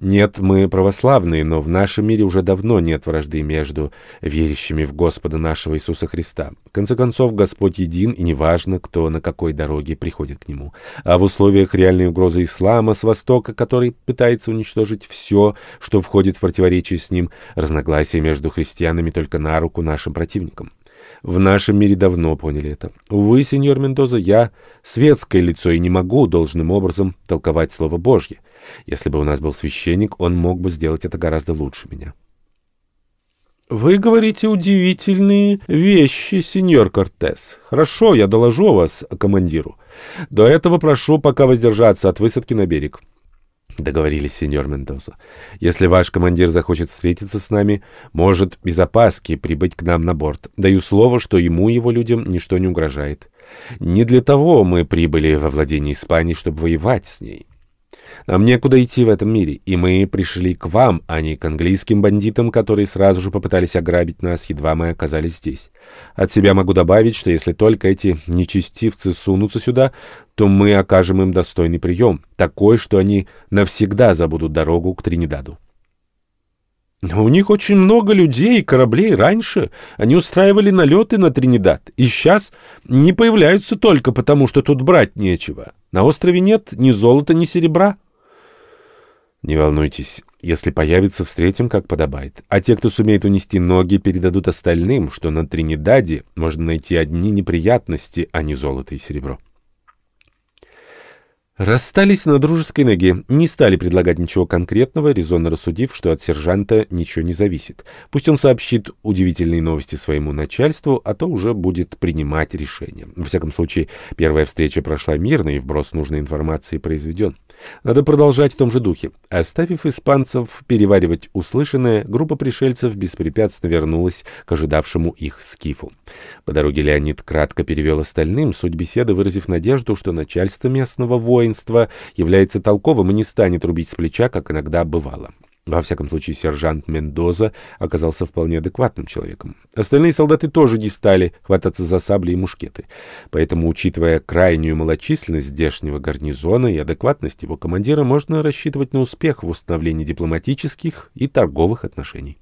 нет, мы православные, но в нашем мире уже давно нет вражды между верящими в Господа нашего Иисуса Христа. В конце концов, Господь един, и неважно, кто на какой дороге приходит к Нему. А в условиях реальной угрозы ислама с Востока, который пытается уничтожить все, что входит в противоречие с ним, разногласия между христианами только на руку нашим противникам. В нашем мире давно поняли это. Увы, сеньор Мендоза, я светское лицо и не могу должным образом толковать Слово Божье. Если бы у нас был священник, он мог бы сделать это гораздо лучше меня. «Вы говорите удивительные вещи, сеньор Кортес. Хорошо, я доложу вас командиру. До этого прошу пока воздержаться от высадки на берег». Договорились, сеньор Мендоза. Если ваш командир захочет встретиться с нами, может без опаски прибыть к нам на борт. Даю слово, что ему и его людям ничто не угрожает. Не для того мы прибыли во владение Испании, чтобы воевать с ней. Нам некуда идти в этом мире, и мы пришли к вам, а не к английским бандитам, которые сразу же попытались ограбить нас, едва мы оказались здесь. От себя могу добавить, что если только эти нечестивцы сунутся сюда, то мы окажем им достойный прием, такой, что они навсегда забудут дорогу к Тринидаду. У них очень много людей и кораблей. Раньше они устраивали налеты на Тринидад, и сейчас не появляются только потому, что тут брать нечего. На острове нет ни золота, ни серебра. Не волнуйтесь, если появится, встретим, как подобает. А те, кто сумеет унести ноги, передадут остальным, что на Тринидаде можно найти одни неприятности, а не золото и серебро. Расстались на дружеской ноге, не стали предлагать ничего конкретного, резонно рассудив, что от сержанта ничего не зависит. Пусть он сообщит удивительные новости своему начальству, а то уже будет принимать решение. Во всяком случае, первая встреча прошла мирно, и вброс нужной информации произведен. Надо продолжать в том же духе. Оставив испанцев переваривать услышанное, группа пришельцев беспрепятственно вернулась к ожидавшему их скифу. По дороге Леонид кратко перевел остальным суть беседы, выразив надежду, что начальство местного воинства является толковым и не станет рубить с плеча, как иногда бывало. Во всяком случае, сержант Мендоза оказался вполне адекватным человеком. Остальные солдаты тоже не стали хвататься за сабли и мушкеты. Поэтому, учитывая крайнюю малочисленность здешнего гарнизона и адекватность его командира, можно рассчитывать на успех в установлении дипломатических и торговых отношений.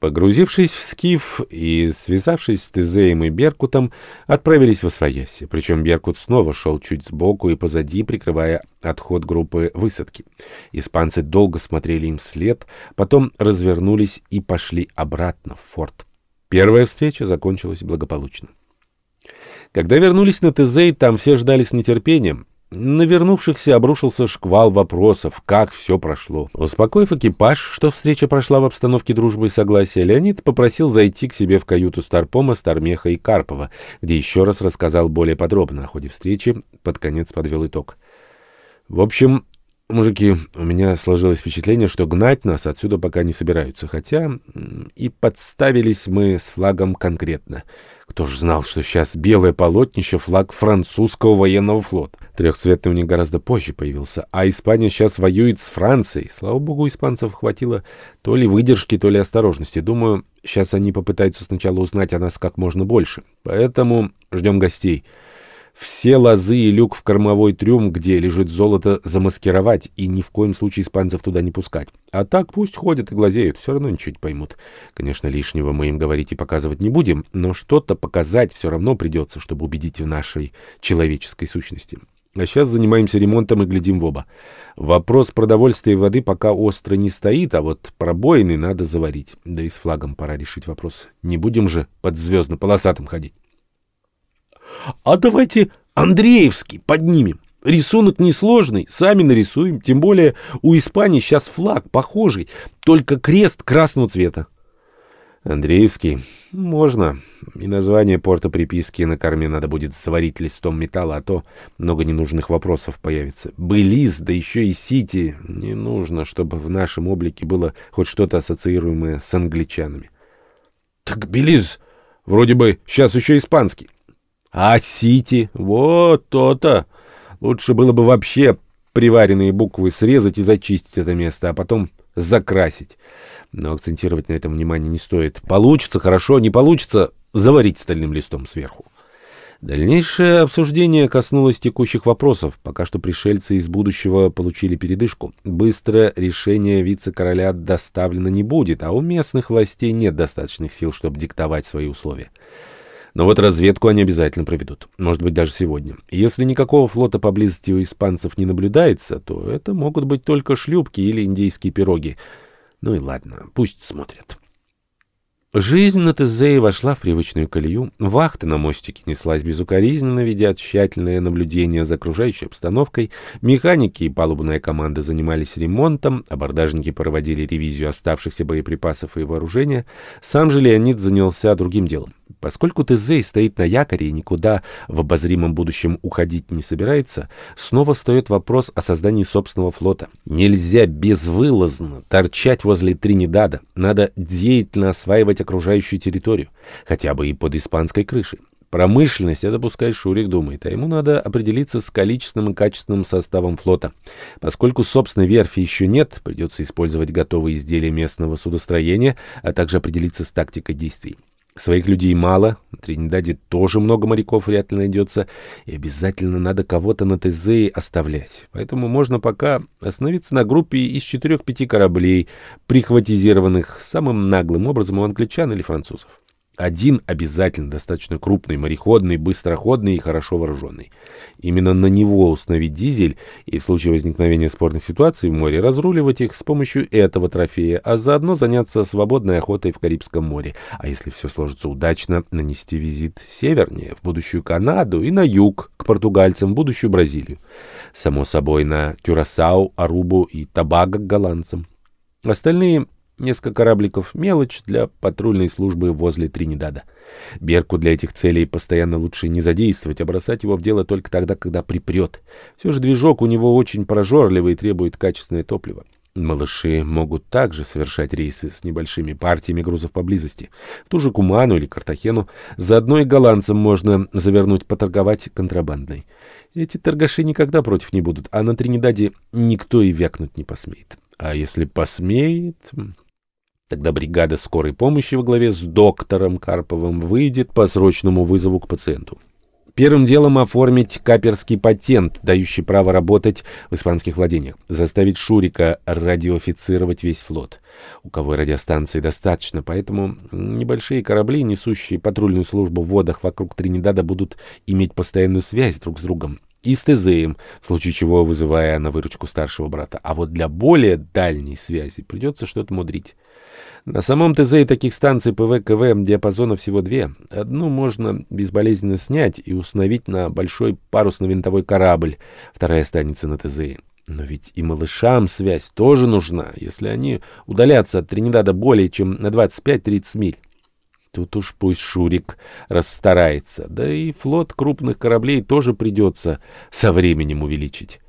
Погрузившись в скиф и связавшись с Тезеем и Беркутом, отправились в Освояси. Причем Беркут снова шел чуть сбоку и позади, прикрывая отход группы высадки. Испанцы долго смотрели им вслед, потом развернулись и пошли обратно в форт. Первая встреча закончилась благополучно. Когда вернулись на Тезей, там все ждали с нетерпением. На вернувшихся обрушился шквал вопросов, как все прошло. Успокоив экипаж, что встреча прошла в обстановке дружбы и согласия, Леонид попросил зайти к себе в каюту Старпома, Стармеха и Карпова, где еще раз рассказал более подробно о ходе встречи, под конец подвел итог. В общем, мужики, у меня сложилось впечатление, что гнать нас отсюда пока не собираются, хотя и подставились мы с флагом конкретно. Кто ж знал, что сейчас белое полотнище — флаг французского военного флота. Трехцветный у них гораздо позже появился, а Испания сейчас воюет с Францией. Слава богу, испанцев хватило то ли выдержки, то ли осторожности. Думаю, сейчас они попытаются сначала узнать о нас как можно больше. Поэтому ждем гостей. Все лозы и люк в кормовой трюм, где лежит золото, замаскировать и ни в коем случае испанцев туда не пускать. А так пусть ходят и глазеют, все равно ничего не поймут. Конечно, лишнего мы им говорить и показывать не будем, но что-то показать все равно придется, чтобы убедить в нашей человеческой сущности. А сейчас занимаемся ремонтом и глядим в оба. Вопрос продовольствия и воды пока остро не стоит, а вот пробоины надо заварить. Да и с флагом пора решить вопрос. Не будем же под звездно-полосатым ходить. А давайте Андреевский поднимем. Рисунок несложный, сами нарисуем. Тем более у Испании сейчас флаг похожий, только крест красного цвета. Андреевский. Можно. И название порта приписки на корме надо будет сварить листом металла, а то много ненужных вопросов появится. Белиз, да еще и Сити. Не нужно, чтобы в нашем облике было хоть что-то ассоциируемое с англичанами. Так Белиз вроде бы сейчас еще испанский. А Сити? Вот то-то. Лучше было бы вообще приваренные буквы срезать и зачистить это место, а потом закрасить но акцентировать на этом внимание не стоит. Получится хорошо, не получится заварить стальным листом сверху. Дальнейшее обсуждение коснулось текущих вопросов. Пока что пришельцы из будущего получили передышку. Быстро решение вице-короля доставлено не будет, а у местных властей нет достаточных сил, чтобы диктовать свои условия. Но вот разведку они обязательно проведут. Может быть, даже сегодня. Если никакого флота поблизости у испанцев не наблюдается, то это могут быть только шлюпки или индейские пироги — ну и ладно, пусть смотрят. Жизнь на Тезее вошла в привычную колею. Вахта на мостике неслась безукоризненно, ведя тщательное наблюдение за окружающей обстановкой. Механики и палубная команда занимались ремонтом, абордажники проводили ревизию оставшихся боеприпасов и вооружения. Сам же Леонид занялся другим делом. Поскольку Тезей стоит на якоре и никуда в обозримом будущем уходить не собирается, снова встает вопрос о создании собственного флота. Нельзя безвылазно торчать возле Тринидада. Надо деятельно осваивать окружающую территорию, хотя бы и под испанской крышей. Промышленность, это пускай Шурик думает, а ему надо определиться с количественным и качественным составом флота. Поскольку собственной верфи еще нет, придется использовать готовые изделия местного судостроения, а также определиться с тактикой действий. Своих людей мало, на Тринидаде тоже много моряков вряд ли найдется, и обязательно надо кого-то на Тезее оставлять. Поэтому можно пока остановиться на группе из четырех-пяти кораблей, прихватизированных самым наглым образом у англичан или французов. Один обязательно достаточно крупный, мореходный, быстроходный и хорошо вооруженный. Именно на него установить дизель и в случае возникновения спорных ситуаций в море разруливать их с помощью этого трофея, а заодно заняться свободной охотой в Карибском море. А если все сложится удачно, нанести визит севернее, в будущую Канаду и на юг, к португальцам, в будущую Бразилию. Само собой, на Кюрасау, Арубу и Табаго к голландцам. Остальные Несколько корабликов — мелочь для патрульной службы возле Тринидада. Берку для этих целей постоянно лучше не задействовать, а бросать его в дело только тогда, когда припрет. Все же движок у него очень прожорливый и требует качественное топливо. Малыши могут также совершать рейсы с небольшими партиями грузов поблизости. В ту же Куману или Картахену заодно и голландцам можно завернуть поторговать контрабандной. Эти торгаши никогда против не будут, а на Тринидаде никто и вякнуть не посмеет. А если посмеет... Тогда бригада скорой помощи во главе с доктором Карповым выйдет по срочному вызову к пациенту. Первым делом оформить каперский патент, дающий право работать в испанских владениях. Заставить Шурика радиоофицировать весь флот. У кого радиостанции достаточно, поэтому небольшие корабли, несущие патрульную службу в водах вокруг Тринидада, будут иметь постоянную связь друг с другом и с Тезеем, в случае чего вызывая на выручку старшего брата. А вот для более дальней связи придется что-то мудрить. На самом ТЗ таких станций ПВ-КВ диапазона всего две. Одну можно безболезненно снять и установить на большой парусно-винтовой корабль, вторая останется на ТЗ. Но ведь и малышам связь тоже нужна, если они удалятся от Тринидада более чем на 25-30 миль. Тут уж пусть Шурик расстарается, да и флот крупных кораблей тоже придется со временем увеличить.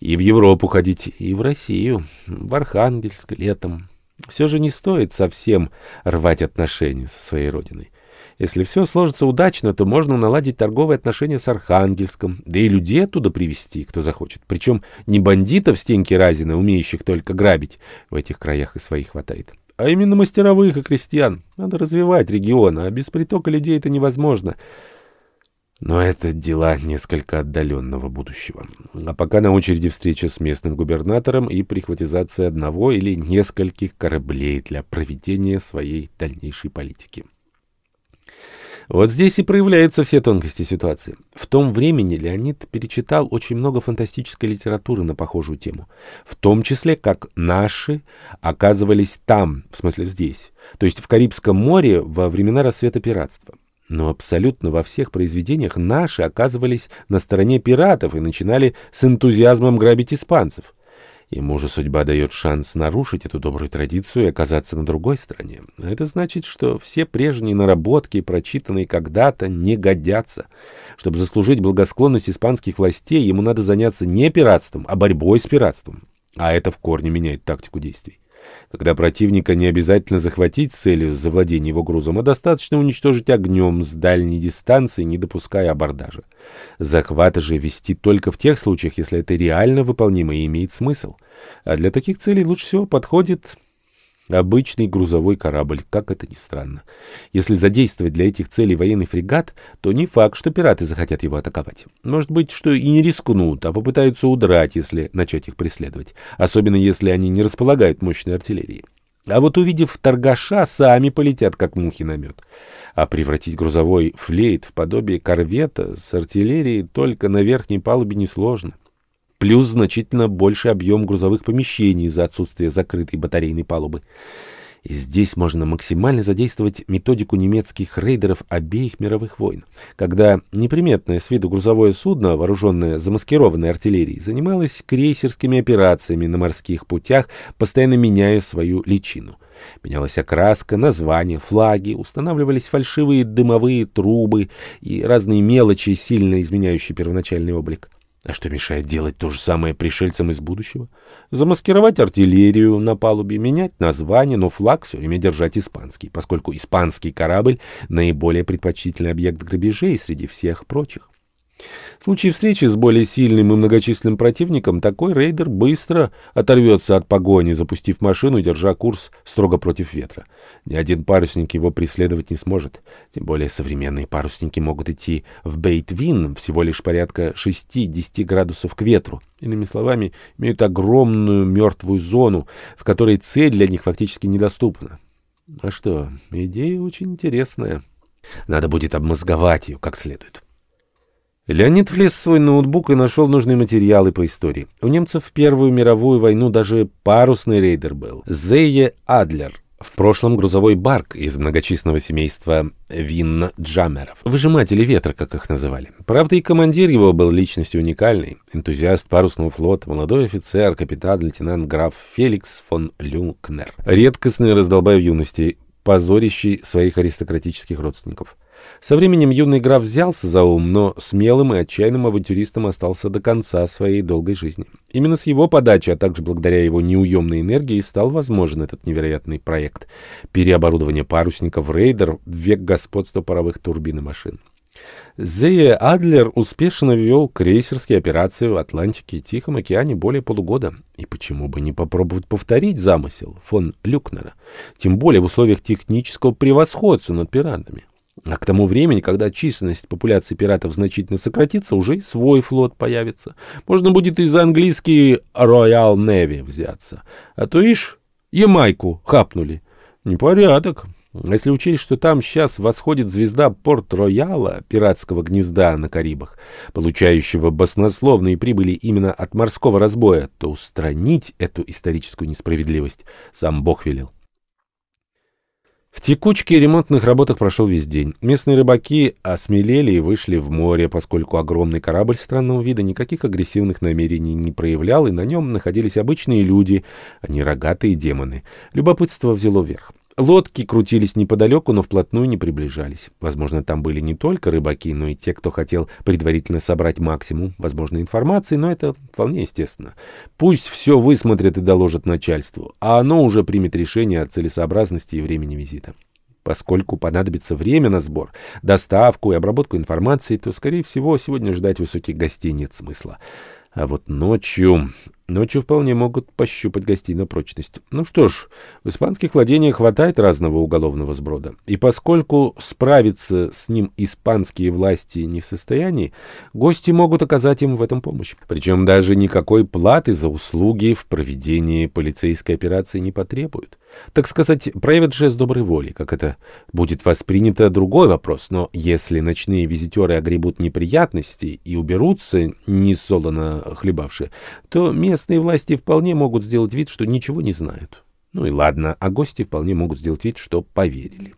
И в Европу ходить, и в Россию, в Архангельск летом. Все же не стоит совсем рвать отношения со своей родиной. Если все сложится удачно, то можно наладить торговые отношения с Архангельском, да и людей оттуда привезти, кто захочет. Причем не бандитов стенки Разина, умеющих только грабить, в этих краях и своих хватает, а именно мастеровых и крестьян. Надо развивать регион, а без притока людей это невозможно. Но это дела несколько отдаленного будущего. А пока на очереди встреча с местным губернатором и прихватизация одного или нескольких кораблей для проведения своей дальнейшей политики. Вот здесь и проявляются все тонкости ситуации. В том времени Леонид перечитал очень много фантастической литературы на похожую тему, в том числе как наши оказывались там, в смысле здесь, то есть в Карибском море во времена рассвета пиратства. Но абсолютно во всех произведениях наши оказывались на стороне пиратов и начинали с энтузиазмом грабить испанцев. Ему же судьба дает шанс нарушить эту добрую традицию и оказаться на другой стороне. Это значит, что все прежние наработки, прочитанные когда-то, не годятся. Чтобы заслужить благосклонность испанских властей, ему надо заняться не пиратством, а борьбой с пиратством. А это в корне меняет тактику действий. Когда противника не обязательно захватить с целью завладения его грузом, а достаточно уничтожить огнем с дальней дистанции, не допуская абордажа. Захваты же вести только в тех случаях, если это реально выполнимо и имеет смысл. А для таких целей лучше всего подходит Обычный грузовой корабль, как это ни странно. Если задействовать для этих целей военный фрегат, то не факт, что пираты захотят его атаковать. Может быть, что и не рискнут, а попытаются удрать, если начать их преследовать. Особенно, если они не располагают мощной артиллерией. А вот увидев торгаша, сами полетят, как мухи на мед. А превратить грузовой флейт в подобие корвета с артиллерией только на верхней палубе несложно плюс значительно больший объем грузовых помещений из-за отсутствия закрытой батарейной палубы. И здесь можно максимально задействовать методику немецких рейдеров обеих мировых войн, когда неприметное с виду грузовое судно, вооруженное замаскированной артиллерией, занималось крейсерскими операциями на морских путях, постоянно меняя свою личину. Менялась окраска, название, флаги, устанавливались фальшивые дымовые трубы и разные мелочи, сильно изменяющие первоначальный облик. А что мешает делать то же самое пришельцам из будущего? Замаскировать артиллерию на палубе, менять название, но флаг все время держать испанский, поскольку испанский корабль — наиболее предпочтительный объект грабежей среди всех прочих. В случае встречи с более сильным и многочисленным противником, такой рейдер быстро оторвется от погони, запустив машину держа курс строго против ветра. Ни один парусник его преследовать не сможет. Тем более современные парусники могут идти в бейт-вин всего лишь порядка 6-10 градусов к ветру. Иными словами, имеют огромную мертвую зону, в которой цель для них фактически недоступна. А что, идея очень интересная. Надо будет обмозговать ее как следует. Леонид влез в свой ноутбук и нашел нужные материалы по истории. У немцев в Первую мировую войну даже парусный рейдер был. Зее Адлер. В прошлом грузовой барк из многочисленного семейства Винн-Джаммеров. Выжиматели ветра, как их называли. Правда, и командир его был личностью уникальной. Энтузиаст парусного флота, молодой офицер, капитан-лейтенант граф Феликс фон Люкнер. Редкостный раздолбай в юности, позорящий своих аристократических родственников. Со временем юный граф взялся за ум, но смелым и отчаянным авантюристом остался до конца своей долгой жизни. Именно с его подачи, а также благодаря его неуемной энергии, стал возможен этот невероятный проект — переоборудование парусников в рейдер в век господства паровых турбин и машин. «Зееадлер» успешно вел крейсерские операции в Атлантике и Тихом океане более полугода. И почему бы не попробовать повторить замысел фон Люкнера, тем более в условиях технического превосходства над пиратами? А к тому времени, когда численность популяции пиратов значительно сократится, уже и свой флот появится. Можно будет из английский Royal Navy взяться. А то, ишь, Ямайку хапнули. Непорядок. Если учесть, что там сейчас восходит звезда Порт-Рояла, пиратского гнезда на Карибах, получающего баснословные прибыли именно от морского разбоя, то устранить эту историческую несправедливость сам Бог велел. В текучке и ремонтных работах прошел весь день. Местные рыбаки осмелели и вышли в море, поскольку огромный корабль странного вида никаких агрессивных намерений не проявлял, и на нем находились обычные люди, а не рогатые демоны. Любопытство взяло верх. Лодки крутились неподалеку, но вплотную не приближались. Возможно, там были не только рыбаки, но и те, кто хотел предварительно собрать максимум возможной информации, но это вполне естественно. Пусть все высмотрят и доложат начальству, а оно уже примет решение о целесообразности и времени визита. Поскольку понадобится время на сбор, доставку и обработку информации, то, скорее всего, сегодня ждать высоких гостей нет смысла. А вот ночью... Ночью вполне могут пощупать гостей на прочность. Ну что ж, в испанских владениях хватает разного уголовного сброда. И поскольку справиться с ним испанские власти не в состоянии, гости могут оказать им в этом помощь. Причем даже никакой платы за услуги в проведении полицейской операции не потребуют. Так сказать, проявят жест доброй воли. Как это будет воспринято, другой вопрос. Но если ночные визитеры огребут неприятности и уберутся, не солоно хлебавшие, то местные власти вполне могут сделать вид, что ничего не знают. Ну и ладно, а гости вполне могут сделать вид, что поверили.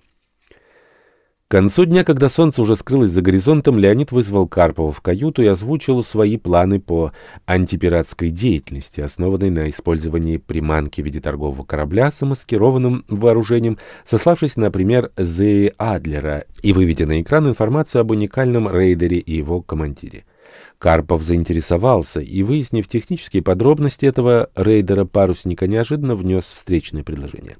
К концу дня, когда солнце уже скрылось за горизонтом, Леонид вызвал Карпова в каюту и озвучил свои планы по антипиратской деятельности, основанной на использовании приманки в виде торгового корабля с маскированным вооружением, сославшись на пример Зеи Адлера и выведя на экран информацию об уникальном рейдере и его командире. Карпов заинтересовался и, выяснив технические подробности этого рейдера-парусника, неожиданно внес встречное предложение.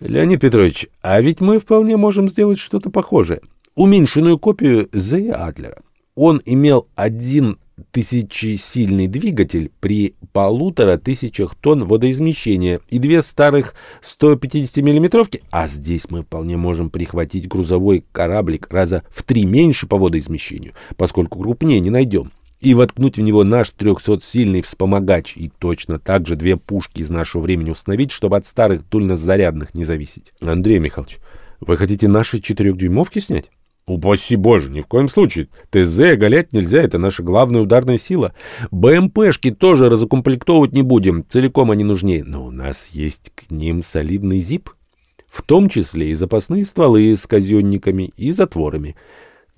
Леонид Петрович, а ведь мы вполне можем сделать что-то похожее. Уменьшенную копию Зея Адлера. Он имел один тысячесильный двигатель при полутора тысячах тонн водоизмещения и две старых 150-миллиметровки, а здесь мы вполне можем прихватить грузовой кораблик раза в три меньше по водоизмещению, поскольку крупнее не найдем и воткнуть в него наш трехсотсильный вспомогач и точно так же две пушки из нашего времени установить, чтобы от старых тульнозарядных не зависеть. Андрей Михайлович, вы хотите наши четырехдюймовки снять? Упаси боже, ни в коем случае. ТЗ галять нельзя, это наша главная ударная сила. БМПшки тоже разукомплектовывать не будем, целиком они нужнее. Но у нас есть к ним солидный ЗИП, в том числе и запасные стволы с казенниками и затворами.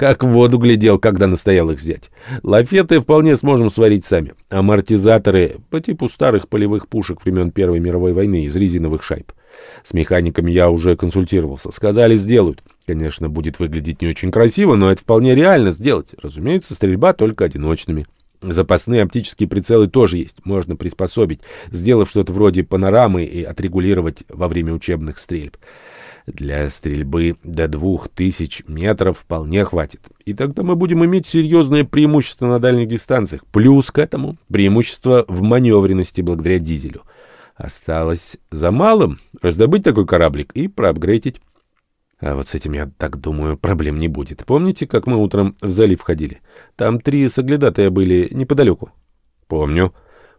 Как в воду глядел, когда настоял их взять. Лафеты вполне сможем сварить сами. Амортизаторы по типу старых полевых пушек времен Первой мировой войны из резиновых шайб. С механиками я уже консультировался. Сказали, сделают. Конечно, будет выглядеть не очень красиво, но это вполне реально сделать. Разумеется, стрельба только одиночными. Запасные оптические прицелы тоже есть. Можно приспособить, сделав что-то вроде панорамы и отрегулировать во время учебных стрельб. Для стрельбы до двух тысяч метров вполне хватит. И тогда мы будем иметь серьезное преимущество на дальних дистанциях. Плюс к этому преимущество в маневренности благодаря дизелю. Осталось за малым раздобыть такой кораблик и проапгрейдить. А вот с этим, я так думаю, проблем не будет. Помните, как мы утром в залив ходили? Там три соглядатая были неподалеку. Помню.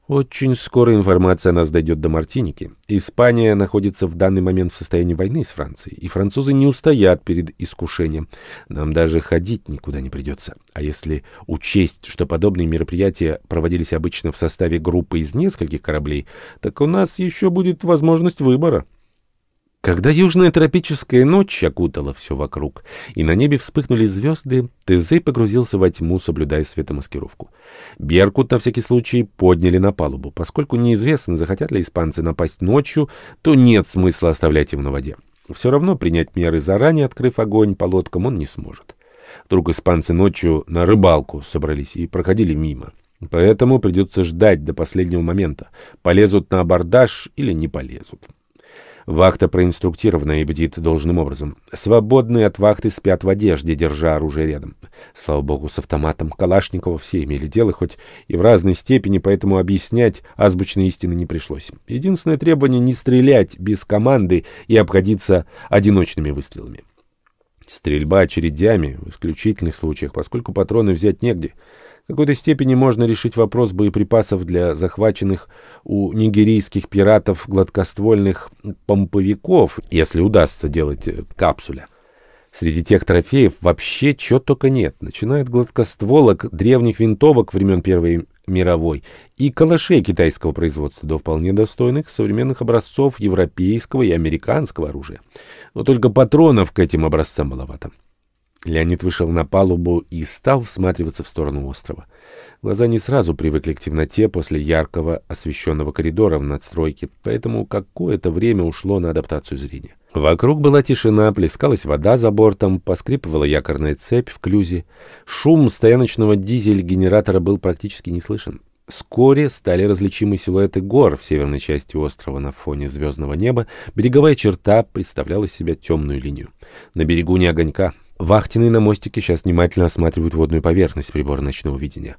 Очень скоро информация о нас дойдет до Мартиники. Испания находится в данный момент в состоянии войны с Францией, и французы не устоят перед искушением. Нам даже ходить никуда не придется. А если учесть, что подобные мероприятия проводились обычно в составе группы из нескольких кораблей, так у нас еще будет возможность выбора. Когда южная тропическая ночь окутала все вокруг, и на небе вспыхнули звезды, Тезей погрузился во тьму, соблюдая светомаскировку. Беркут на всякий случай подняли на палубу. Поскольку неизвестно, захотят ли испанцы напасть ночью, то нет смысла оставлять его на воде. Все равно принять меры заранее, открыв огонь по лодкам, он не сможет. Вдруг испанцы ночью на рыбалку собрались и проходили мимо. Поэтому придется ждать до последнего момента, полезут на абордаж или не полезут. Вахта проинструктирована и бдит должным образом. Свободные от вахты спят в одежде, держа оружие рядом. Слава богу, с автоматом Калашникова все имели дело, хоть и в разной степени, поэтому объяснять азбучной истины не пришлось. Единственное требование — не стрелять без команды и обходиться одиночными выстрелами. Стрельба очередями в исключительных случаях, поскольку патроны взять негде — в какой-то степени можно решить вопрос боеприпасов для захваченных у нигерийских пиратов гладкоствольных помповиков, если удастся делать э, капсуля. Среди тех трофеев вообще чего только нет, начиная от гладкостволок, древних винтовок времен Первой мировой и калашей китайского производства до вполне достойных современных образцов европейского и американского оружия. Но только патронов к этим образцам маловато. Леонид вышел на палубу и стал всматриваться в сторону острова. Глаза не сразу привыкли к темноте после яркого освещенного коридора в надстройке, поэтому какое-то время ушло на адаптацию зрения. Вокруг была тишина, плескалась вода за бортом, поскрипывала якорная цепь в клюзе. Шум стояночного дизель-генератора был практически не слышен. Вскоре стали различимы силуэты гор в северной части острова на фоне звездного неба. Береговая черта представляла себя темную линию. На берегу не огонька. Вахтенные на мостике сейчас внимательно осматривают водную поверхность прибора ночного видения.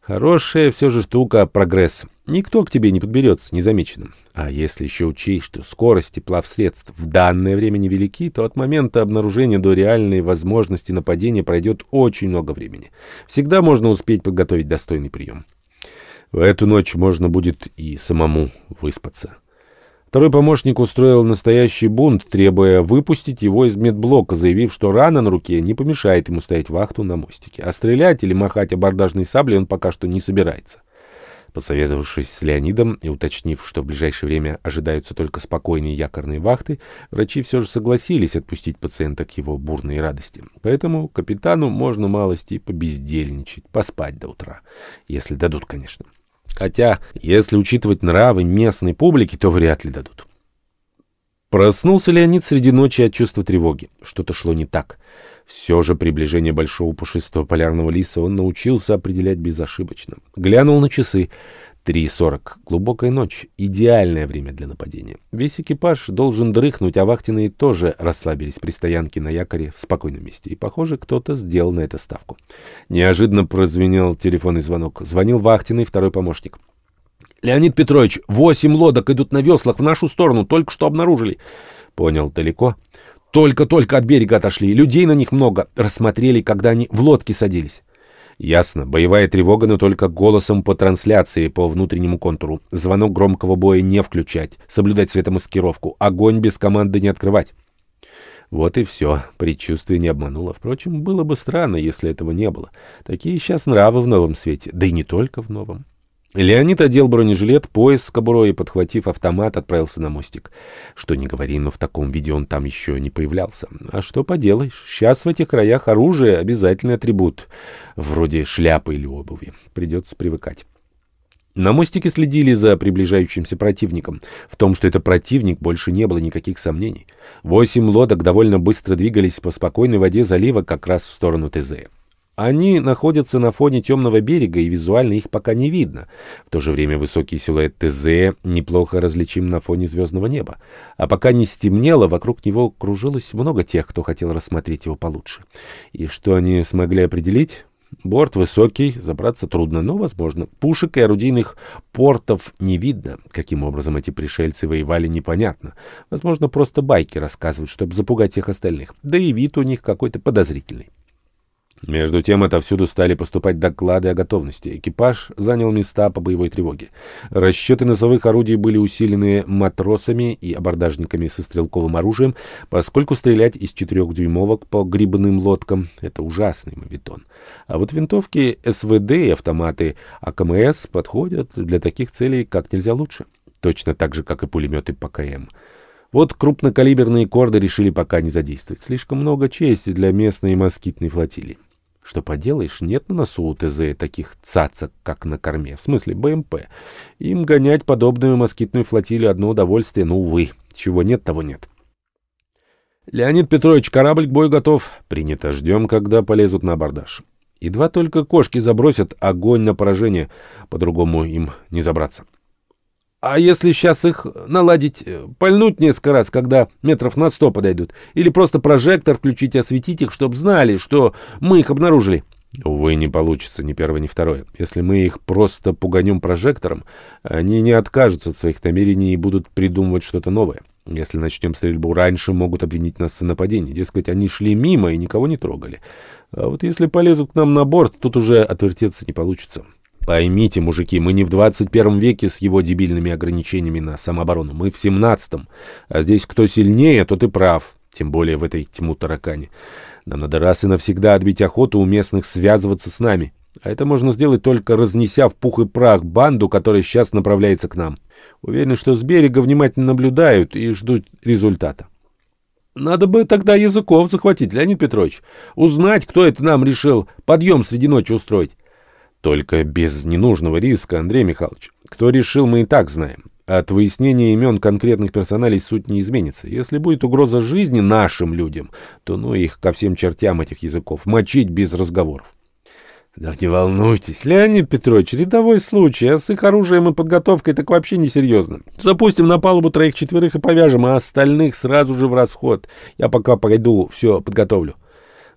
Хорошая все же штука прогресс. Никто к тебе не подберется незамеченным. А если еще учесть, что скорость и плавсредств в данное время невелики, то от момента обнаружения до реальной возможности нападения пройдет очень много времени. Всегда можно успеть подготовить достойный прием. В эту ночь можно будет и самому выспаться. Второй помощник устроил настоящий бунт, требуя выпустить его из медблока, заявив, что рана на руке не помешает ему стоять вахту на мостике, а стрелять или махать абордажной саблей он пока что не собирается. Посоветовавшись с Леонидом и уточнив, что в ближайшее время ожидаются только спокойные якорные вахты, врачи все же согласились отпустить пациента к его бурной радости. Поэтому капитану можно малости побездельничать, поспать до утра. Если дадут, конечно. Хотя, если учитывать нравы местной публики, то вряд ли дадут. Проснулся Леонид среди ночи от чувства тревоги. Что-то шло не так. Все же приближение большого пушистого полярного лиса он научился определять безошибочно. Глянул на часы. 3.40. Глубокая ночь. Идеальное время для нападения. Весь экипаж должен дрыхнуть, а вахтенные тоже расслабились при стоянке на якоре в спокойном месте. И, похоже, кто-то сделал на это ставку. Неожиданно прозвенел телефонный звонок. Звонил вахтенный второй помощник. «Леонид Петрович, восемь лодок идут на веслах в нашу сторону, только что обнаружили». «Понял, далеко?» «Только-только от берега отошли, людей на них много. Рассмотрели, когда они в лодке садились». Ясно. Боевая тревога, но только голосом по трансляции по внутреннему контуру. Звонок громкого боя не включать. Соблюдать светомаскировку. Огонь без команды не открывать. Вот и все. Предчувствие не обмануло. Впрочем, было бы странно, если этого не было. Такие сейчас нравы в новом свете. Да и не только в новом. Леонид одел бронежилет, пояс с кобурой и, подхватив автомат, отправился на мостик. Что не говори, но в таком виде он там еще не появлялся. А что поделаешь, сейчас в этих краях оружие — обязательный атрибут, вроде шляпы или обуви. Придется привыкать. На мостике следили за приближающимся противником. В том, что это противник, больше не было никаких сомнений. Восемь лодок довольно быстро двигались по спокойной воде залива как раз в сторону ТЗ. Они находятся на фоне темного берега, и визуально их пока не видно. В то же время высокий силуэт ТЗ неплохо различим на фоне звездного неба. А пока не стемнело, вокруг него кружилось много тех, кто хотел рассмотреть его получше. И что они смогли определить? Борт высокий, забраться трудно, но возможно. Пушек и орудийных портов не видно. Каким образом эти пришельцы воевали, непонятно. Возможно, просто байки рассказывают, чтобы запугать всех остальных. Да и вид у них какой-то подозрительный. Между тем отовсюду стали поступать доклады о готовности. Экипаж занял места по боевой тревоге. Расчеты носовых орудий были усилены матросами и абордажниками со стрелковым оружием, поскольку стрелять из четырехдюймовок по грибным лодкам — это ужасный мавитон. А вот винтовки СВД и автоматы АКМС подходят для таких целей как нельзя лучше. Точно так же, как и пулеметы ПКМ. Вот крупнокалиберные корды решили пока не задействовать. Слишком много чести для местной москитной флотилии. Что поделаешь, нет на носу у ТЗ таких цацок, как на корме, в смысле БМП. Им гонять подобную москитную флотилию одно удовольствие, ну, увы, чего нет, того нет. Леонид Петрович, корабль к бою готов. Принято, ждем, когда полезут на абордаж. Едва только кошки забросят огонь на поражение, по-другому им не забраться. А если сейчас их наладить, э, пальнуть несколько раз, когда метров на сто подойдут? Или просто прожектор включить и осветить их, чтобы знали, что мы их обнаружили? Увы, не получится ни первое, ни второе. Если мы их просто пуганем прожектором, они не откажутся от своих намерений и будут придумывать что-то новое. Если начнем стрельбу раньше, могут обвинить нас в нападении. Дескать, они шли мимо и никого не трогали. А вот если полезут к нам на борт, тут уже отвертеться не получится. Поймите, мужики, мы не в 21 веке с его дебильными ограничениями на самооборону. Мы в 17-м. А здесь кто сильнее, тот и прав. Тем более в этой тьму таракане. Нам надо раз и навсегда отбить охоту у местных связываться с нами. А это можно сделать только разнеся в пух и прах банду, которая сейчас направляется к нам. Уверен, что с берега внимательно наблюдают и ждут результата. Надо бы тогда языков захватить, Леонид Петрович. Узнать, кто это нам решил подъем среди ночи устроить. Только без ненужного риска, Андрей Михайлович. Кто решил, мы и так знаем. От выяснения имен конкретных персоналей суть не изменится. Если будет угроза жизни нашим людям, то ну их ко всем чертям этих языков. Мочить без разговоров. Да не волнуйтесь, Леонид Петрович, рядовой случай, а с их оружием и подготовкой так вообще несерьезно. Запустим на палубу троих-четверых и повяжем, а остальных сразу же в расход. Я пока пойду все подготовлю.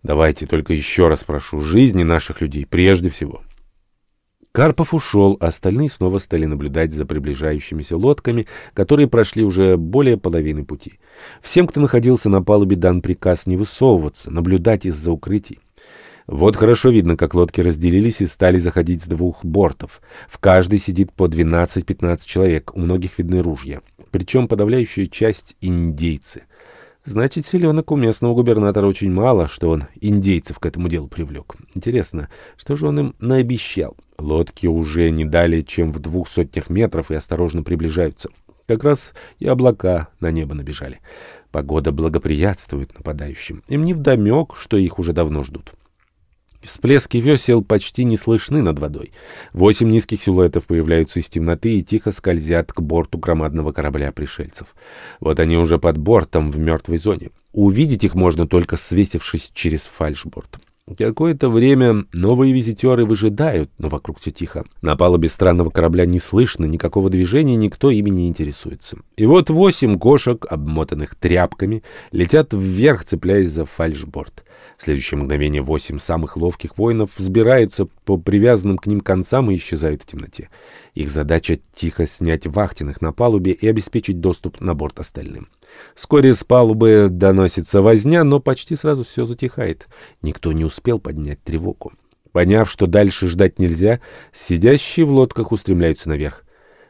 Давайте только еще раз прошу, жизни наших людей прежде всего. Карпов ушел, а остальные снова стали наблюдать за приближающимися лодками, которые прошли уже более половины пути. Всем, кто находился на палубе, дан приказ не высовываться, наблюдать из-за укрытий. Вот хорошо видно, как лодки разделились и стали заходить с двух бортов. В каждой сидит по 12-15 человек, у многих видны ружья. Причем подавляющая часть — индейцы. Значит, селенок у местного губернатора очень мало, что он индейцев к этому делу привлек. Интересно, что же он им наобещал? Лодки уже не дали, чем в двух сотнях метров и осторожно приближаются. Как раз и облака на небо набежали. Погода благоприятствует нападающим. Им не вдомек, что их уже давно ждут. Всплески весел почти не слышны над водой. Восемь низких силуэтов появляются из темноты и тихо скользят к борту громадного корабля пришельцев. Вот они уже под бортом в мертвой зоне. Увидеть их можно только свесившись через фальшборд. Какое-то время новые визитеры выжидают, но вокруг все тихо. На палубе странного корабля не слышно никакого движения, никто ими не интересуется. И вот восемь кошек, обмотанных тряпками, летят вверх, цепляясь за фальшборд. В следующее мгновение восемь самых ловких воинов взбираются по привязанным к ним концам и исчезают в темноте. Их задача — тихо снять вахтенных на палубе и обеспечить доступ на борт остальным. Вскоре с палубы доносится возня, но почти сразу все затихает. Никто не успел поднять тревогу. Поняв, что дальше ждать нельзя, сидящие в лодках устремляются наверх.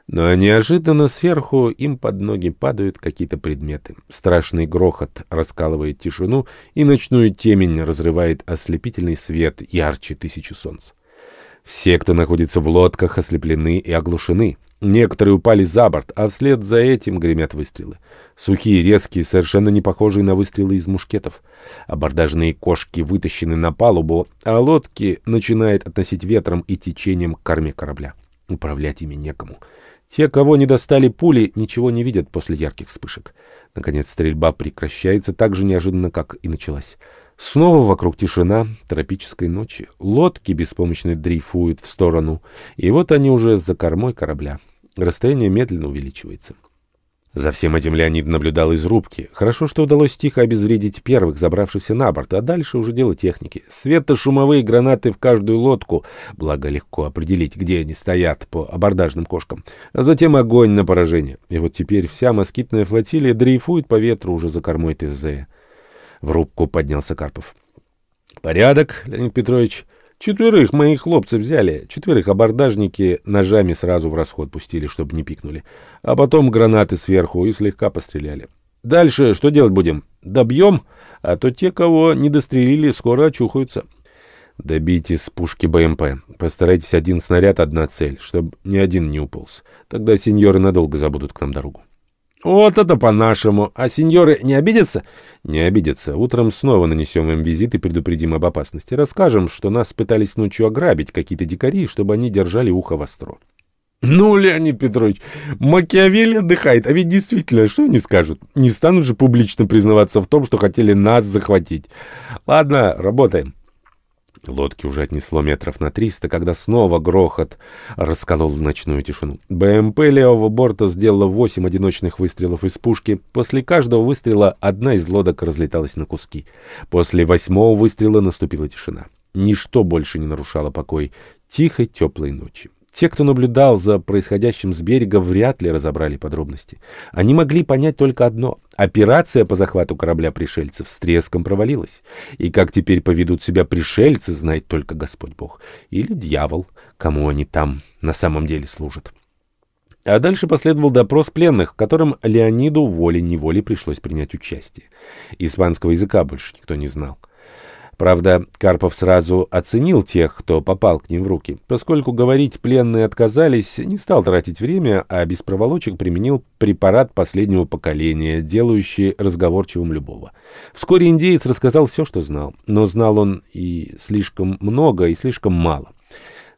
Но неожиданно сверху им под ноги падают какие-то предметы. Страшный грохот раскалывает тишину, и ночную темень разрывает ослепительный свет ярче тысячи солнц. Все, кто находится в лодках, ослеплены и оглушены. Некоторые упали за борт, а вслед за этим гремят выстрелы. Сухие, резкие, совершенно не похожие на выстрелы из мушкетов. Абордажные кошки вытащены на палубу, а лодки начинает относить ветром и течением к корме корабля. Управлять ими некому. Те, кого не достали пули, ничего не видят после ярких вспышек. Наконец стрельба прекращается так же неожиданно, как и началась. Снова вокруг тишина тропической ночи. Лодки беспомощно дрейфуют в сторону, и вот они уже за кормой корабля. Расстояние медленно увеличивается. За всем этим Леонид наблюдал из рубки. Хорошо, что удалось тихо обезвредить первых, забравшихся на борт, а дальше уже дело техники. Светошумовые гранаты в каждую лодку, благо легко определить, где они стоят по абордажным кошкам. А затем огонь на поражение. И вот теперь вся москитная флотилия дрейфует по ветру уже за кормой ТЗ. В рубку поднялся Карпов. «Порядок, Леонид Петрович. Четверых моих хлопцев взяли, четверых абордажники ножами сразу в расход пустили, чтобы не пикнули, а потом гранаты сверху и слегка постреляли. Дальше что делать будем? Добьем, а то те, кого не дострелили, скоро очухаются. Добейте с пушки БМП. Постарайтесь один снаряд, одна цель, чтобы ни один не уполз. Тогда сеньоры надолго забудут к нам дорогу. Вот это по-нашему. А сеньоры не обидятся? Не обидятся. Утром снова нанесем им визит и предупредим об опасности. Расскажем, что нас пытались ночью ограбить какие-то дикари, чтобы они держали ухо востро. Ну, Леонид Петрович, Макиавелли отдыхает, а ведь действительно, что они скажут? Не станут же публично признаваться в том, что хотели нас захватить. Ладно, работаем. Лодки уже отнесло метров на триста, когда снова грохот расколол ночную тишину. БМП левого борта сделала восемь одиночных выстрелов из пушки. После каждого выстрела одна из лодок разлеталась на куски. После восьмого выстрела наступила тишина. Ничто больше не нарушало покой тихой теплой ночи. Те, кто наблюдал за происходящим с берега, вряд ли разобрали подробности. Они могли понять только одно. Операция по захвату корабля пришельцев с треском провалилась. И как теперь поведут себя пришельцы, знает только Господь Бог. Или дьявол, кому они там на самом деле служат. А дальше последовал допрос пленных, в котором Леониду волей-неволей пришлось принять участие. Испанского языка больше никто не знал. Правда, Карпов сразу оценил тех, кто попал к ним в руки. Поскольку говорить пленные отказались, не стал тратить время, а без проволочек применил препарат последнего поколения, делающий разговорчивым любого. Вскоре индеец рассказал все, что знал. Но знал он и слишком много, и слишком мало.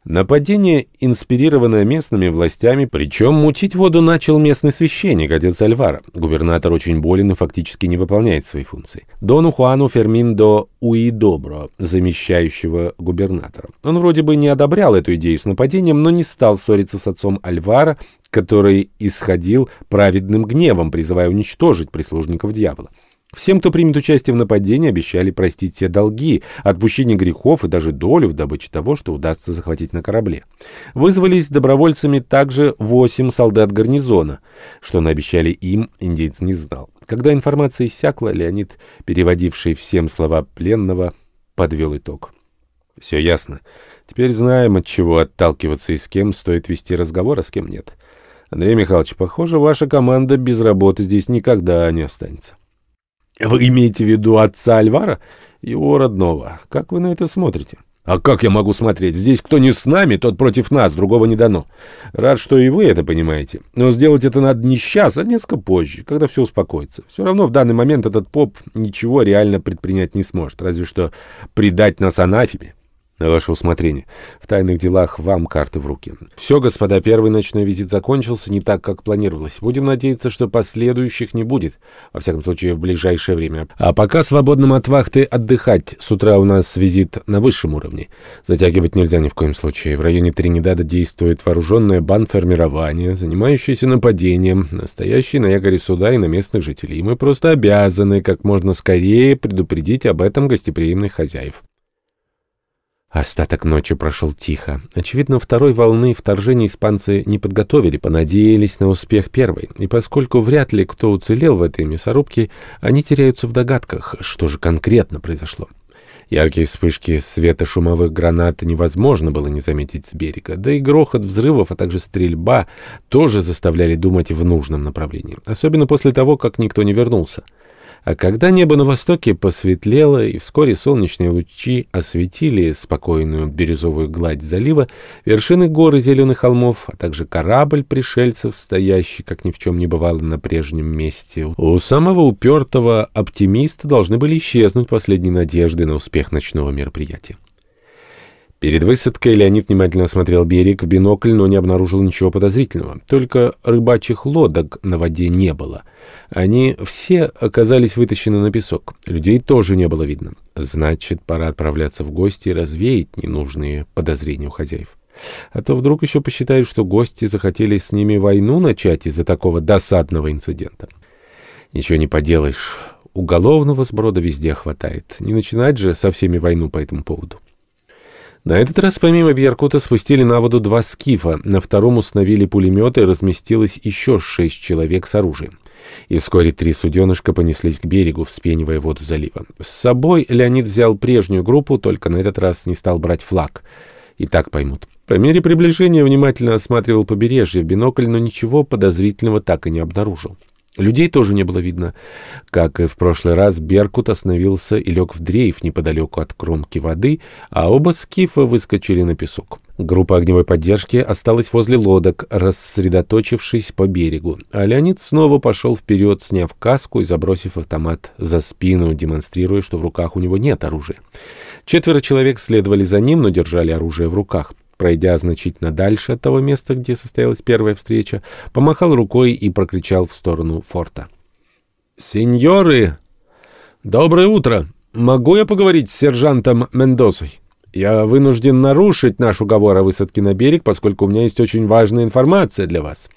Нападение, инспирированное местными властями, причем мутить воду начал местный священник, отец Альвара. Губернатор очень болен и фактически не выполняет свои функции. Дону Хуану Ферминдо Уидобро, замещающего губернатора. Он вроде бы не одобрял эту идею с нападением, но не стал ссориться с отцом Альвара, который исходил праведным гневом, призывая уничтожить прислужников дьявола. Всем, кто примет участие в нападении, обещали простить все долги, отпущение грехов и даже долю в добыче того, что удастся захватить на корабле. Вызвались добровольцами также восемь солдат гарнизона. Что наобещали им, индейец не знал. Когда информация иссякла, Леонид, переводивший всем слова пленного, подвел итог. Все ясно. Теперь знаем, от чего отталкиваться и с кем стоит вести разговор, а с кем нет. Андрей Михайлович, похоже, ваша команда без работы здесь никогда не останется. Вы имеете в виду отца Альвара? Его родного. Как вы на это смотрите? А как я могу смотреть? Здесь кто не с нами, тот против нас, другого не дано. Рад, что и вы это понимаете. Но сделать это надо не сейчас, а несколько позже, когда все успокоится. Все равно в данный момент этот поп ничего реально предпринять не сможет, разве что предать нас анафеме. На ваше усмотрение. В тайных делах вам карты в руки. Все, господа, первый ночной визит закончился не так, как планировалось. Будем надеяться, что последующих не будет. Во всяком случае, в ближайшее время. А пока свободным от вахты отдыхать. С утра у нас визит на высшем уровне. Затягивать нельзя ни в коем случае. В районе Тринидада действует вооруженное бандформирование, занимающееся нападением, настоящий на якоре суда и на местных жителей. И мы просто обязаны как можно скорее предупредить об этом гостеприимных хозяев. Остаток ночи прошел тихо. Очевидно, второй волны вторжения испанцы не подготовили, понадеялись на успех первой. И поскольку вряд ли кто уцелел в этой мясорубке, они теряются в догадках, что же конкретно произошло. Яркие вспышки света шумовых гранат невозможно было не заметить с берега, да и грохот взрывов, а также стрельба тоже заставляли думать в нужном направлении, особенно после того, как никто не вернулся. А когда небо на востоке посветлело, и вскоре солнечные лучи осветили спокойную бирюзовую гладь залива, вершины гор и зеленых холмов, а также корабль пришельцев, стоящий, как ни в чем не бывало, на прежнем месте, у самого упертого оптимиста должны были исчезнуть последние надежды на успех ночного мероприятия. Перед высадкой Леонид внимательно осмотрел берег в бинокль, но не обнаружил ничего подозрительного. Только рыбачьих лодок на воде не было. Они все оказались вытащены на песок. Людей тоже не было видно. Значит, пора отправляться в гости и развеять ненужные подозрения у хозяев. А то вдруг еще посчитают, что гости захотели с ними войну начать из-за такого досадного инцидента. Ничего не поделаешь. Уголовного сброда везде хватает. Не начинать же со всеми войну по этому поводу. На этот раз помимо Бьяркута спустили на воду два скифа, на втором установили пулеметы разместилось еще шесть человек с оружием. И вскоре три суденышка понеслись к берегу, вспенивая воду залива. С собой Леонид взял прежнюю группу, только на этот раз не стал брать флаг. И так поймут. По мере приближения внимательно осматривал побережье в бинокль, но ничего подозрительного так и не обнаружил. Людей тоже не было видно. Как и в прошлый раз, Беркут остановился и лег в дрейф неподалеку от кромки воды, а оба скифа выскочили на песок. Группа огневой поддержки осталась возле лодок, рассредоточившись по берегу, а Леонид снова пошел вперед, сняв каску и забросив автомат за спину, демонстрируя, что в руках у него нет оружия. Четверо человек следовали за ним, но держали оружие в руках. Пройдя значительно дальше от того места, где состоялась первая встреча, помахал рукой и прокричал в сторону форта. «Сеньоры! Доброе утро! Могу я поговорить с сержантом Мендосой? Я вынужден нарушить наш уговор о высадке на берег, поскольку у меня есть очень важная информация для вас».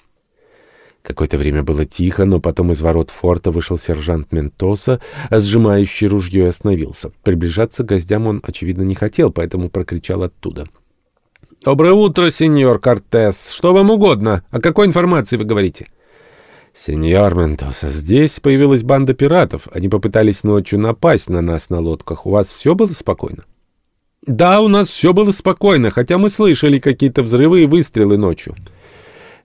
Какое-то время было тихо, но потом из ворот форта вышел сержант Ментоса, сжимающий ружье, и остановился. Приближаться к гостям он, очевидно, не хотел, поэтому прокричал оттуда — «Доброе утро, сеньор Кортес. Что вам угодно? О какой информации вы говорите?» «Сеньор Ментоса, здесь появилась банда пиратов. Они попытались ночью напасть на нас на лодках. У вас все было спокойно?» «Да, у нас все было спокойно, хотя мы слышали какие-то взрывы и выстрелы ночью».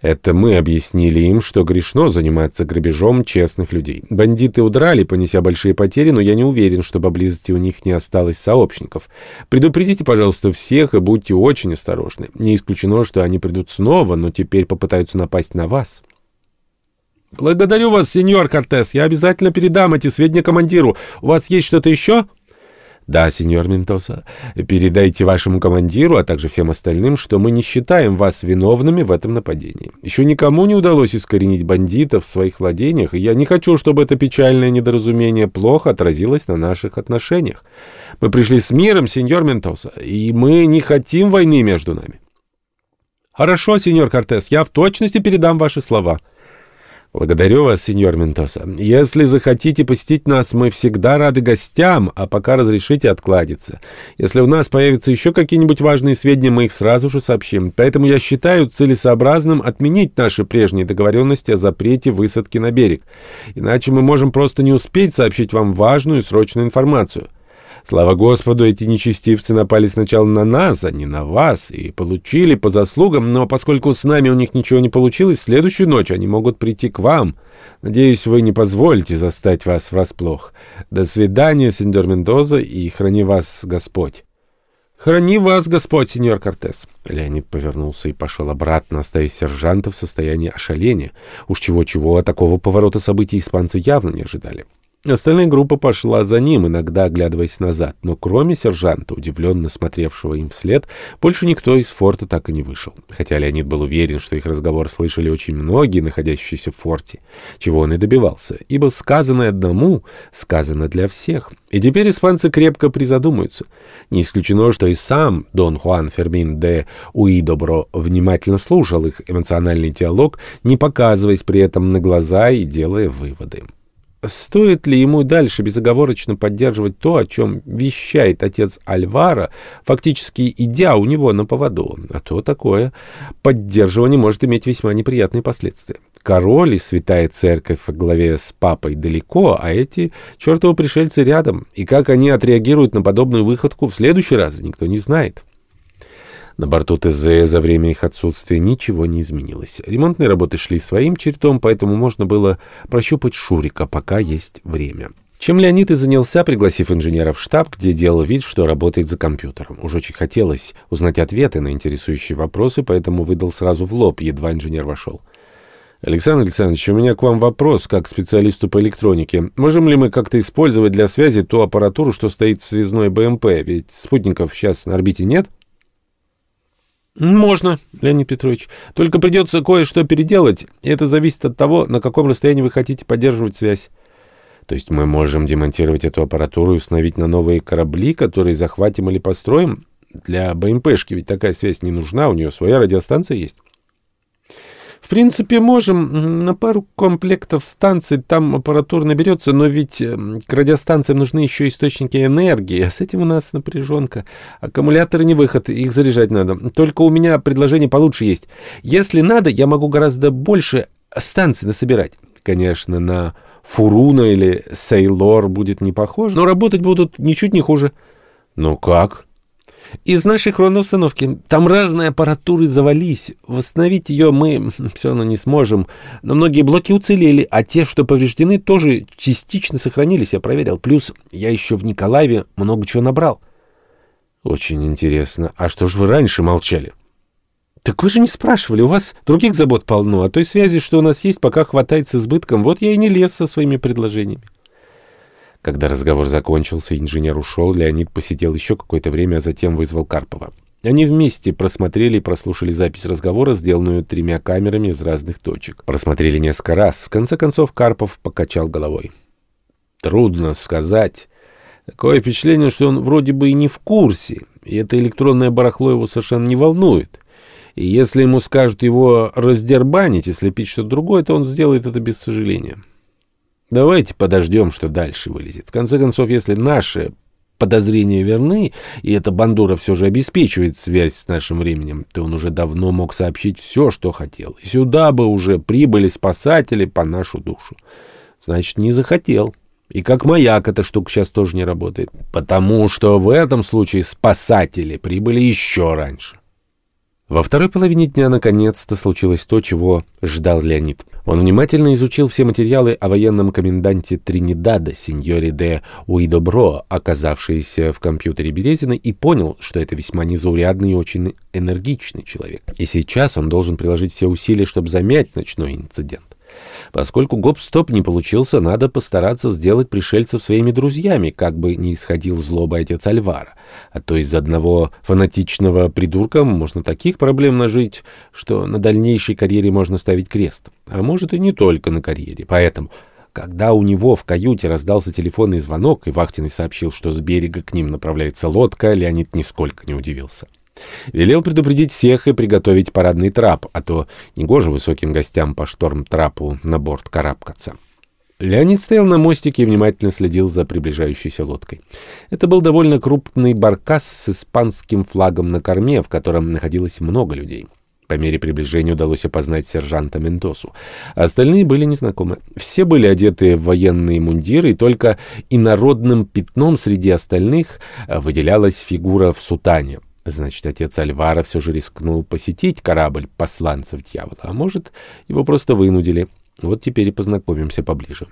Это мы объяснили им, что грешно заниматься грабежом честных людей. Бандиты удрали, понеся большие потери, но я не уверен, что поблизости у них не осталось сообщников. Предупредите, пожалуйста, всех и будьте очень осторожны. Не исключено, что они придут снова, но теперь попытаются напасть на вас. «Благодарю вас, сеньор Кортес. Я обязательно передам эти сведения командиру. У вас есть что-то еще?» Да, сеньор Ментоса, передайте вашему командиру, а также всем остальным, что мы не считаем вас виновными в этом нападении. Еще никому не удалось искоренить бандитов в своих владениях, и я не хочу, чтобы это печальное недоразумение плохо отразилось на наших отношениях. Мы пришли с миром, сеньор Ментоса, и мы не хотим войны между нами. Хорошо, сеньор Кортес, я в точности передам ваши слова. «Благодарю вас, сеньор Ментоса. Если захотите посетить нас, мы всегда рады гостям, а пока разрешите откладиться. Если у нас появятся еще какие-нибудь важные сведения, мы их сразу же сообщим. Поэтому я считаю целесообразным отменить наши прежние договоренности о запрете высадки на берег. Иначе мы можем просто не успеть сообщить вам важную и срочную информацию. Слава Господу, эти нечестивцы напали сначала на нас, а не на вас, и получили по заслугам, но поскольку с нами у них ничего не получилось, следующую ночь они могут прийти к вам. Надеюсь, вы не позволите застать вас врасплох. До свидания, сеньор Мендоза, и храни вас Господь. «Храни вас, Господь, сеньор Кортес!» Леонид повернулся и пошел обратно, оставив сержанта в состоянии ошаления. Уж чего-чего, а такого поворота событий испанцы явно не ожидали. Остальная группа пошла за ним, иногда оглядываясь назад, но кроме сержанта, удивленно смотревшего им вслед, больше никто из форта так и не вышел. Хотя Леонид был уверен, что их разговор слышали очень многие, находящиеся в форте, чего он и добивался, ибо сказанное одному сказано для всех. И теперь испанцы крепко призадумаются. Не исключено, что и сам Дон Хуан Фермин де Уидобро внимательно слушал их эмоциональный диалог, не показываясь при этом на глаза и делая выводы. Стоит ли ему дальше безоговорочно поддерживать то, о чем вещает отец Альвара, фактически идя у него на поводу? А то такое поддерживание может иметь весьма неприятные последствия. Король и святая церковь в главе с папой далеко, а эти чертовы пришельцы рядом. И как они отреагируют на подобную выходку в следующий раз, никто не знает. На борту ТЗ за время их отсутствия ничего не изменилось. Ремонтные работы шли своим чередом, поэтому можно было прощупать Шурика, пока есть время. Чем Леонид и занялся, пригласив инженера в штаб, где делал вид, что работает за компьютером. Уж очень хотелось узнать ответы на интересующие вопросы, поэтому выдал сразу в лоб, едва инженер вошел. «Александр Александрович, у меня к вам вопрос, как к специалисту по электронике. Можем ли мы как-то использовать для связи ту аппаратуру, что стоит в связной БМП? Ведь спутников сейчас на орбите нет?» Можно, Леонид Петрович. Только придется кое-что переделать, и это зависит от того, на каком расстоянии вы хотите поддерживать связь. То есть мы можем демонтировать эту аппаратуру и установить на новые корабли, которые захватим или построим? Для БМПшки ведь такая связь не нужна, у нее своя радиостанция есть. В принципе, можем. На пару комплектов станций там аппаратура наберется, но ведь эм, к радиостанциям нужны еще источники энергии, а с этим у нас напряженка. Аккумуляторы не выход, их заряжать надо. Только у меня предложение получше есть. Если надо, я могу гораздо больше станций насобирать. Конечно, на Фуруна или Сейлор будет не похоже, но работать будут ничуть не хуже. Ну как? Из нашей хроноустановки. Там разные аппаратуры завались. Восстановить ее мы [LAUGHS] все равно не сможем. Но многие блоки уцелели, а те, что повреждены, тоже частично сохранились, я проверил. Плюс я еще в Николаеве много чего набрал. Очень интересно. А что же вы раньше молчали? Так вы же не спрашивали, у вас других забот полно, а той связи, что у нас есть, пока хватает с избытком. Вот я и не лез со своими предложениями. Когда разговор закончился, инженер ушел, Леонид посидел еще какое-то время, а затем вызвал Карпова. Они вместе просмотрели и прослушали запись разговора, сделанную тремя камерами из разных точек. Просмотрели несколько раз. В конце концов Карпов покачал головой. Трудно сказать. Такое впечатление, что он вроде бы и не в курсе, и это электронное барахло его совершенно не волнует. И если ему скажут его раздербанить и слепить что-то другое, то он сделает это без сожаления. Давайте подождем, что дальше вылезет. В конце концов, если наши подозрения верны, и эта бандура все же обеспечивает связь с нашим временем, то он уже давно мог сообщить все, что хотел. И сюда бы уже прибыли спасатели по нашу душу. Значит, не захотел. И как маяк эта штука сейчас тоже не работает. Потому что в этом случае спасатели прибыли еще раньше. Во второй половине дня наконец-то случилось то, чего ждал Леонид. Он внимательно изучил все материалы о военном коменданте Тринидада, сеньоре де Уидобро, оказавшиеся в компьютере Березина, и понял, что это весьма незаурядный и очень энергичный человек. И сейчас он должен приложить все усилия, чтобы замять ночной инцидент. Поскольку гоп-стоп не получился, надо постараться сделать пришельцев своими друзьями, как бы не исходил злобой отец Альвара. А то из одного фанатичного придурка можно таких проблем нажить, что на дальнейшей карьере можно ставить крест. А может и не только на карьере. Поэтому... Когда у него в каюте раздался телефонный звонок, и вахтенный сообщил, что с берега к ним направляется лодка, Леонид нисколько не удивился. Велел предупредить всех и приготовить парадный трап, а то негоже высоким гостям по шторм-трапу на борт карабкаться. Леонид стоял на мостике и внимательно следил за приближающейся лодкой. Это был довольно крупный баркас с испанским флагом на корме, в котором находилось много людей. По мере приближения удалось опознать сержанта Мендосу. Остальные были незнакомы. Все были одеты в военные мундиры, и только инородным пятном среди остальных выделялась фигура в сутане. Значит, отец Альвара все же рискнул посетить корабль посланцев дьявола, а может, его просто вынудили. Вот теперь и познакомимся поближе.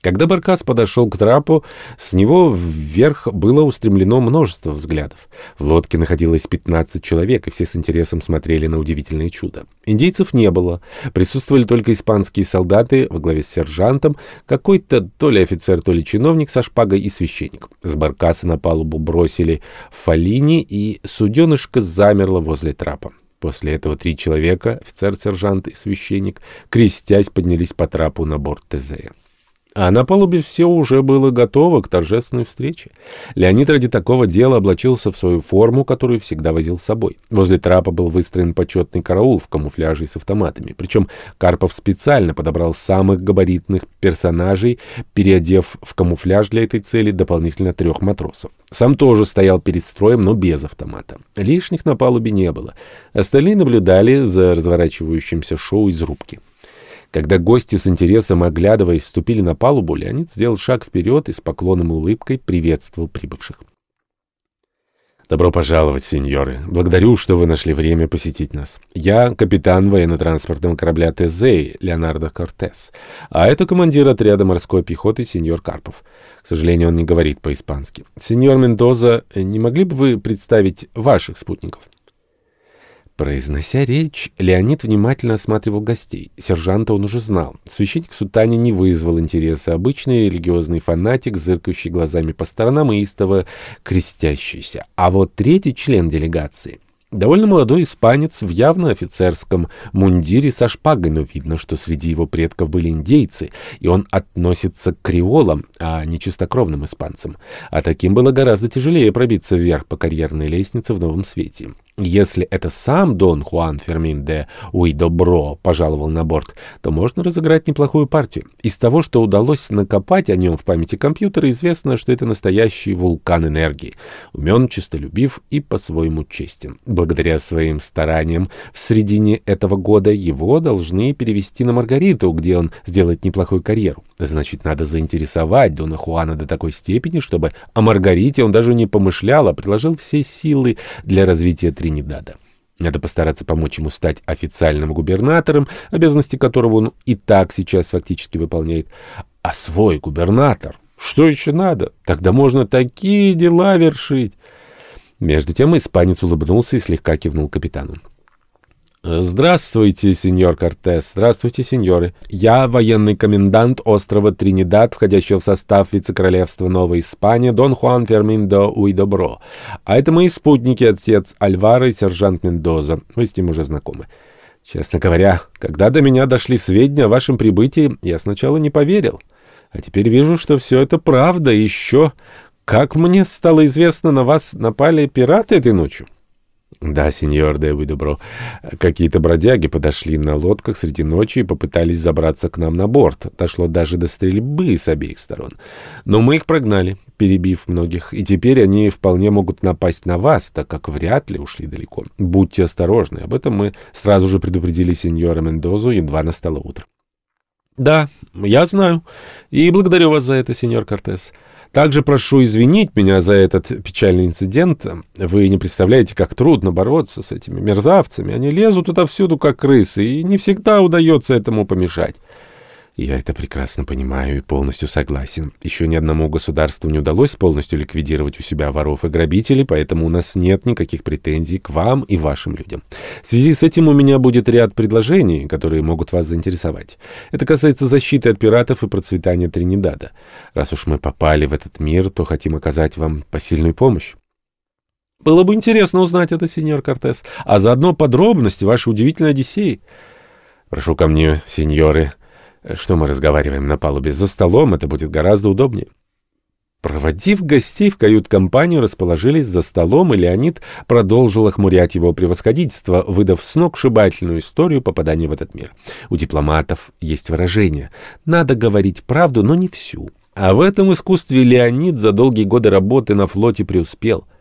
Когда Баркас подошел к трапу, с него вверх было устремлено множество взглядов. В лодке находилось 15 человек, и все с интересом смотрели на удивительное чудо. Индейцев не было. Присутствовали только испанские солдаты во главе с сержантом, какой-то то ли офицер, то ли чиновник со шпагой и священник. С Баркаса на палубу бросили фалини, и суденышко замерло возле трапа. После этого три человека, офицер, сержант и священник, крестясь, поднялись по трапу на борт Тезея. А на палубе все уже было готово к торжественной встрече. Леонид ради такого дела облачился в свою форму, которую всегда возил с собой. Возле трапа был выстроен почетный караул в камуфляже и с автоматами. Причем Карпов специально подобрал самых габаритных персонажей, переодев в камуфляж для этой цели дополнительно трех матросов. Сам тоже стоял перед строем, но без автомата. Лишних на палубе не было. Остальные наблюдали за разворачивающимся шоу из рубки. Когда гости с интересом оглядываясь вступили на палубу, Леонид сделал шаг вперед и с поклоном и улыбкой приветствовал прибывших. «Добро пожаловать, сеньоры. Благодарю, что вы нашли время посетить нас. Я капитан военно-транспортного корабля ТЗ Леонардо Кортес, а это командир отряда морской пехоты сеньор Карпов. К сожалению, он не говорит по-испански. Сеньор Мендоза, не могли бы вы представить ваших спутников?» Произнося речь, Леонид внимательно осматривал гостей. Сержанта он уже знал. Священник Сутани не вызвал интереса. Обычный религиозный фанатик, зыркающий глазами по сторонам и истово крестящийся. А вот третий член делегации — довольно молодой испанец в явно офицерском мундире со шпагой, но видно, что среди его предков были индейцы, и он относится к креолам, а не чистокровным испанцам. А таким было гораздо тяжелее пробиться вверх по карьерной лестнице в новом свете. Если это сам Дон Хуан Фермин де Уидобро пожаловал на борт, то можно разыграть неплохую партию. Из того, что удалось накопать о нем в памяти компьютера, известно, что это настоящий вулкан энергии. Умен, честолюбив и по-своему честен. Благодаря своим стараниям в середине этого года его должны перевести на Маргариту, где он сделает неплохую карьеру. Значит, надо заинтересовать Дона Хуана до такой степени, чтобы о Маргарите он даже не помышлял, а приложил все силы для развития Тринидада. Надо постараться помочь ему стать официальным губернатором, обязанности которого он и так сейчас фактически выполняет. А свой губернатор? Что еще надо? Тогда можно такие дела вершить. Между тем испанец улыбнулся и слегка кивнул капитану. «Здравствуйте, сеньор Кортес. Здравствуйте, сеньоры. Я военный комендант острова Тринидад, входящего в состав вице-королевства Новой Испании, Дон Хуан Фермин до Уидобро. А это мои спутники, отец Альвара и сержант Мендоза. Вы с ним уже знакомы. Честно говоря, когда до меня дошли сведения о вашем прибытии, я сначала не поверил. А теперь вижу, что все это правда. Еще, как мне стало известно, на вас напали пираты этой ночью». Да, сеньор де Видобро. Какие-то бродяги подошли на лодках среди ночи и попытались забраться к нам на борт. Дошло даже до стрельбы с обеих сторон. Но мы их прогнали, перебив многих, и теперь они вполне могут напасть на вас, так как вряд ли ушли далеко. Будьте осторожны. Об этом мы сразу же предупредили сеньора Мендозу, едва настало утро. Да, я знаю. И благодарю вас за это, сеньор Кортес. Также прошу извинить меня за этот печальный инцидент. Вы не представляете, как трудно бороться с этими мерзавцами. Они лезут отовсюду, как крысы, и не всегда удается этому помешать. Я это прекрасно понимаю и полностью согласен. Еще ни одному государству не удалось полностью ликвидировать у себя воров и грабителей, поэтому у нас нет никаких претензий к вам и вашим людям. В связи с этим у меня будет ряд предложений, которые могут вас заинтересовать. Это касается защиты от пиратов и процветания Тринидада. Раз уж мы попали в этот мир, то хотим оказать вам посильную помощь. Было бы интересно узнать это, сеньор Кортес, а заодно подробности вашей удивительной Одиссеи. Прошу ко мне, сеньоры, что мы разговариваем на палубе? За столом это будет гораздо удобнее. Проводив гостей в кают-компанию, расположились за столом, и Леонид продолжил охмурять его превосходительство, выдав сногсшибательную историю попадания в этот мир. У дипломатов есть выражение «надо говорить правду, но не всю». А в этом искусстве Леонид за долгие годы работы на флоте преуспел —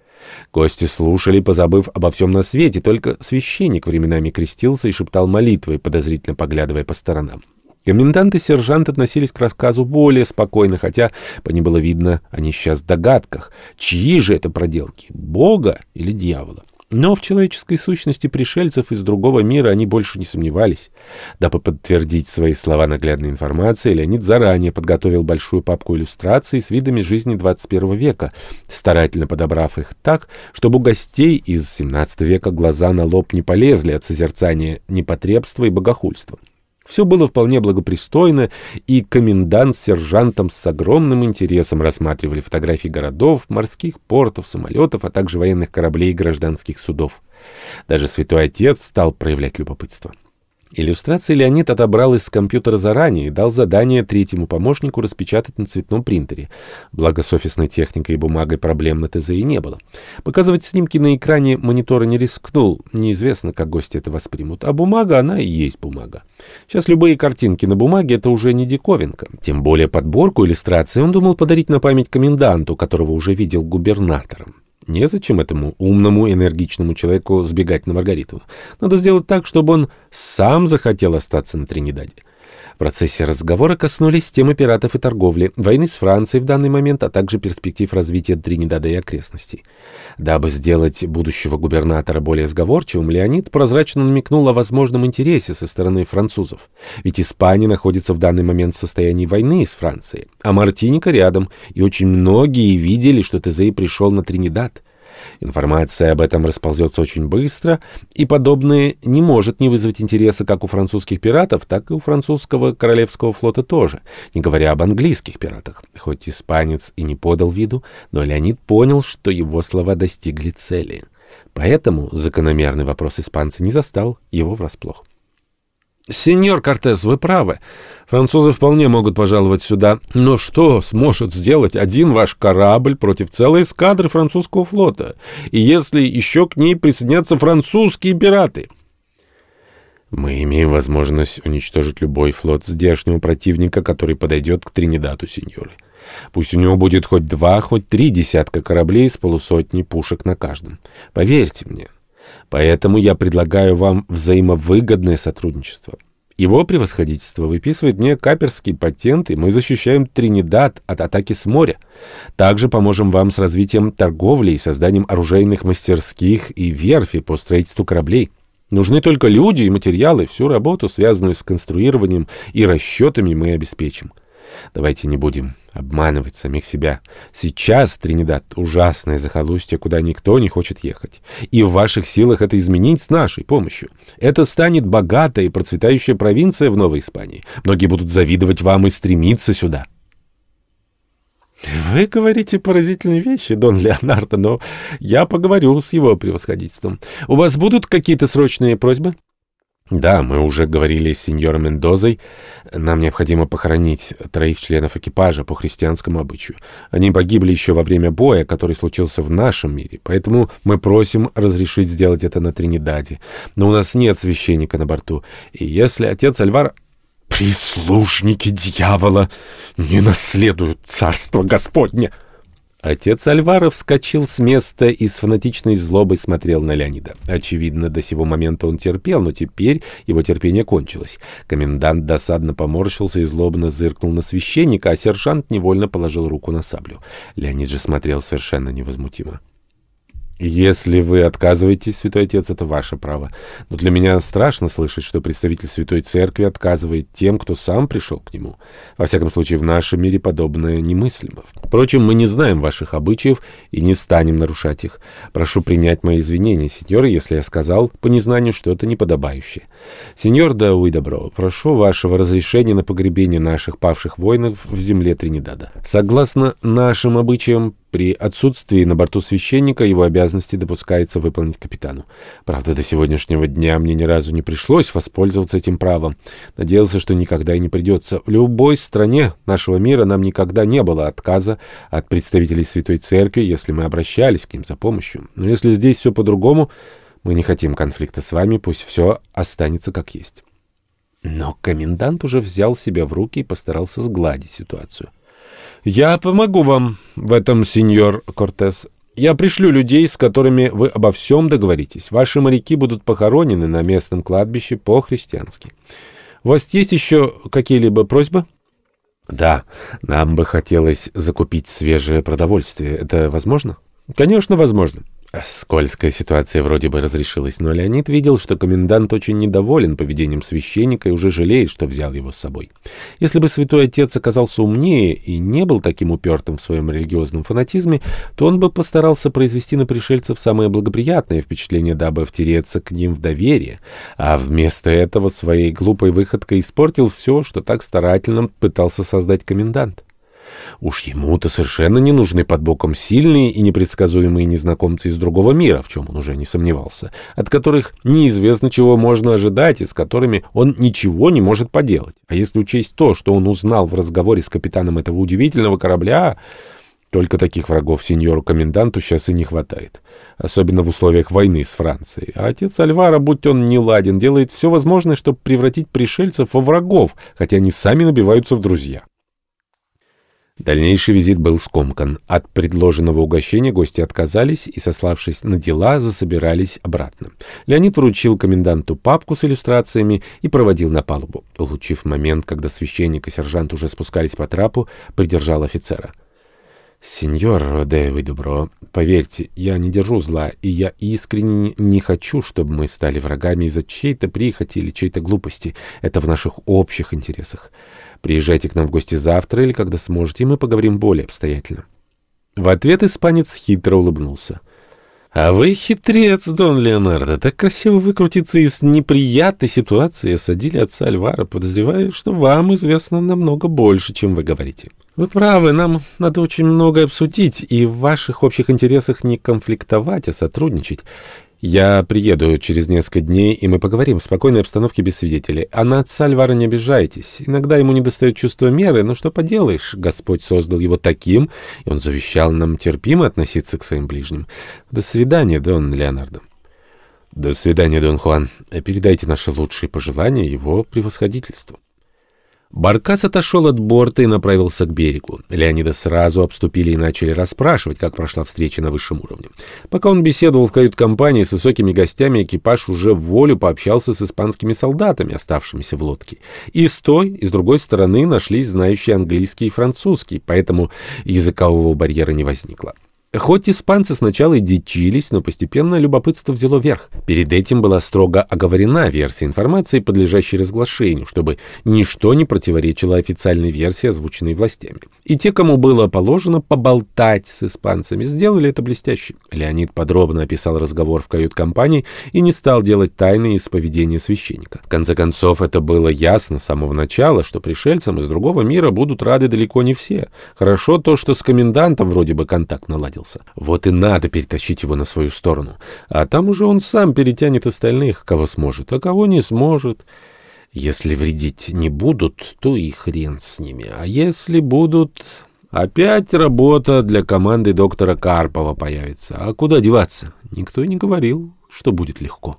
Гости слушали, позабыв обо всем на свете, только священник временами крестился и шептал молитвы, подозрительно поглядывая по сторонам. Комендант и сержант относились к рассказу более спокойно, хотя по ним было видно, они сейчас в догадках. Чьи же это проделки, Бога или дьявола? Но в человеческой сущности пришельцев из другого мира они больше не сомневались. Дабы подтвердить свои слова наглядной информацией, Леонид заранее подготовил большую папку иллюстраций с видами жизни 21 века, старательно подобрав их так, чтобы у гостей из 17 века глаза на лоб не полезли от созерцания непотребства и богохульства. Все было вполне благопристойно, и комендант с сержантом с огромным интересом рассматривали фотографии городов, морских портов, самолетов, а также военных кораблей и гражданских судов. Даже святой отец стал проявлять любопытство. Иллюстрации Леонид отобрал из компьютера заранее и дал задание третьему помощнику распечатать на цветном принтере. Благо с офисной техникой и бумагой проблем на ТЗ и не было. Показывать снимки на экране монитора не рискнул. Неизвестно, как гости это воспримут. А бумага, она и есть бумага. Сейчас любые картинки на бумаге — это уже не диковинка. Тем более подборку иллюстраций он думал подарить на память коменданту, которого уже видел губернатором. Незачем этому умному, энергичному человеку сбегать на Маргариту. Надо сделать так, чтобы он сам захотел остаться на Тринидаде. В процессе разговора коснулись темы пиратов и торговли, войны с Францией в данный момент, а также перспектив развития Тринидада и окрестностей. Дабы сделать будущего губернатора более сговорчивым, Леонид прозрачно намекнул о возможном интересе со стороны французов. Ведь Испания находится в данный момент в состоянии войны с Францией, а Мартиника рядом, и очень многие видели, что Тезей пришел на Тринидад. Информация об этом расползется очень быстро, и подобное не может не вызвать интереса как у французских пиратов, так и у французского королевского флота тоже, не говоря об английских пиратах. Хоть испанец и не подал виду, но Леонид понял, что его слова достигли цели. Поэтому закономерный вопрос испанца не застал его врасплох. «Сеньор Кортес, вы правы. Французы вполне могут пожаловать сюда. Но что сможет сделать один ваш корабль против целой эскадры французского флота? И если еще к ней присоединятся французские пираты?» «Мы имеем возможность уничтожить любой флот здешнего противника, который подойдет к Тринидату, сеньоры. Пусть у него будет хоть два, хоть три десятка кораблей с полусотней пушек на каждом. Поверьте мне». Поэтому я предлагаю вам взаимовыгодное сотрудничество. Его превосходительство выписывает мне каперский патент, и мы защищаем Тринидад от атаки с моря. Также поможем вам с развитием торговли и созданием оружейных мастерских и верфи по строительству кораблей. Нужны только люди и материалы, всю работу, связанную с конструированием и расчетами, мы обеспечим. Давайте не будем обманывать самих себя. Сейчас Тринидад — ужасное захолустье, куда никто не хочет ехать. И в ваших силах это изменить с нашей помощью. Это станет богатая и процветающая провинция в Новой Испании. Многие будут завидовать вам и стремиться сюда. Вы говорите поразительные вещи, Дон Леонардо, но я поговорю с его превосходительством. У вас будут какие-то срочные просьбы? Да, мы уже говорили с сеньором Мендозой. Нам необходимо похоронить троих членов экипажа по христианскому обычаю. Они погибли еще во время боя, который случился в нашем мире, поэтому мы просим разрешить сделать это на Тринидаде. Но у нас нет священника на борту, и если отец Альвар... «Прислужники дьявола не наследуют царство Господне!» Отец Альвара вскочил с места и с фанатичной злобой смотрел на Леонида. Очевидно, до сего момента он терпел, но теперь его терпение кончилось. Комендант досадно поморщился и злобно зыркнул на священника, а сержант невольно положил руку на саблю. Леонид же смотрел совершенно невозмутимо. Если вы отказываетесь, святой отец, это ваше право. Но для меня страшно слышать, что представитель святой церкви отказывает тем, кто сам пришел к нему. Во всяком случае, в нашем мире подобное немыслимо. Впрочем, мы не знаем ваших обычаев и не станем нарушать их. Прошу принять мои извинения, сеньор, если я сказал по незнанию что-то неподобающее. Сеньор Дауи Добро, прошу вашего разрешения на погребение наших павших воинов в земле Тринидада. Согласно нашим обычаям, при отсутствии на борту священника его обязанности допускается выполнить капитану. Правда, до сегодняшнего дня мне ни разу не пришлось воспользоваться этим правом. Надеялся, что никогда и не придется. В любой стране нашего мира нам никогда не было отказа от представителей Святой Церкви, если мы обращались к ним за помощью. Но если здесь все по-другому, мы не хотим конфликта с вами, пусть все останется как есть. Но комендант уже взял себя в руки и постарался сгладить ситуацию. «Я помогу вам в этом, сеньор Кортес. Я пришлю людей, с которыми вы обо всем договоритесь. Ваши моряки будут похоронены на местном кладбище по-христиански. У вас есть еще какие-либо просьбы? Да, нам бы хотелось закупить свежее продовольствие. Это возможно? Конечно, возможно. Скользкая ситуация вроде бы разрешилась, но Леонид видел, что комендант очень недоволен поведением священника и уже жалеет, что взял его с собой. Если бы святой отец оказался умнее и не был таким упертым в своем религиозном фанатизме, то он бы постарался произвести на пришельцев самое благоприятное впечатление, дабы втереться к ним в доверие, а вместо этого своей глупой выходкой испортил все, что так старательно пытался создать комендант. Уж ему-то совершенно не нужны под боком сильные и непредсказуемые незнакомцы из другого мира, в чем он уже не сомневался, от которых неизвестно чего можно ожидать и с которыми он ничего не может поделать. А если учесть то, что он узнал в разговоре с капитаном этого удивительного корабля... Только таких врагов сеньору-коменданту сейчас и не хватает. Особенно в условиях войны с Францией. А отец Альвара, будь он не ладен, делает все возможное, чтобы превратить пришельцев во врагов, хотя они сами набиваются в друзья. Дальнейший визит был скомкан. От предложенного угощения гости отказались и, сославшись на дела, засобирались обратно. Леонид вручил коменданту папку с иллюстрациями и проводил на палубу. Улучив момент, когда священник и сержант уже спускались по трапу, придержал офицера. «Сеньор Родео Добро, поверьте, я не держу зла, и я искренне не хочу, чтобы мы стали врагами из-за чьей-то прихоти или чьей-то глупости. Это в наших общих интересах. Приезжайте к нам в гости завтра или когда сможете, и мы поговорим более обстоятельно». В ответ испанец хитро улыбнулся. «А вы хитрец, Дон Леонардо, так красиво выкрутиться из неприятной ситуации осадили отца Альвара, подозревая, что вам известно намного больше, чем вы говорите». Вы правы, нам надо очень многое обсудить, и в ваших общих интересах не конфликтовать, а сотрудничать. Я приеду через несколько дней, и мы поговорим в спокойной обстановке без свидетелей. А на отца Альвара не обижайтесь. Иногда ему недостает чувства меры, но что поделаешь, Господь создал его таким, и он завещал нам терпимо относиться к своим ближним. До свидания, Дон Леонардо. До свидания, Дон Хуан. Передайте наши лучшие пожелания его превосходительству. Баркас отошел от борта и направился к берегу. Леонида сразу обступили и начали расспрашивать, как прошла встреча на высшем уровне. Пока он беседовал в кают-компании с высокими гостями, экипаж уже в волю пообщался с испанскими солдатами, оставшимися в лодке. И с той, и с другой стороны нашлись знающие английский и французский, поэтому языкового барьера не возникло. Хоть испанцы сначала и дичились, но постепенно любопытство взяло верх. Перед этим была строго оговорена версия информации, подлежащей разглашению, чтобы ничто не противоречило официальной версии, озвученной властями. И те, кому было положено поболтать с испанцами, сделали это блестяще. Леонид подробно описал разговор в кают-компании и не стал делать тайны из поведения священника. В конце концов, это было ясно с самого начала, что пришельцам из другого мира будут рады далеко не все. Хорошо то, что с комендантом вроде бы контакт наладился понравился. Вот и надо перетащить его на свою сторону. А там уже он сам перетянет остальных, кого сможет, а кого не сможет. Если вредить не будут, то и хрен с ними. А если будут... Опять работа для команды доктора Карпова появится. А куда деваться? Никто и не говорил, что будет легко.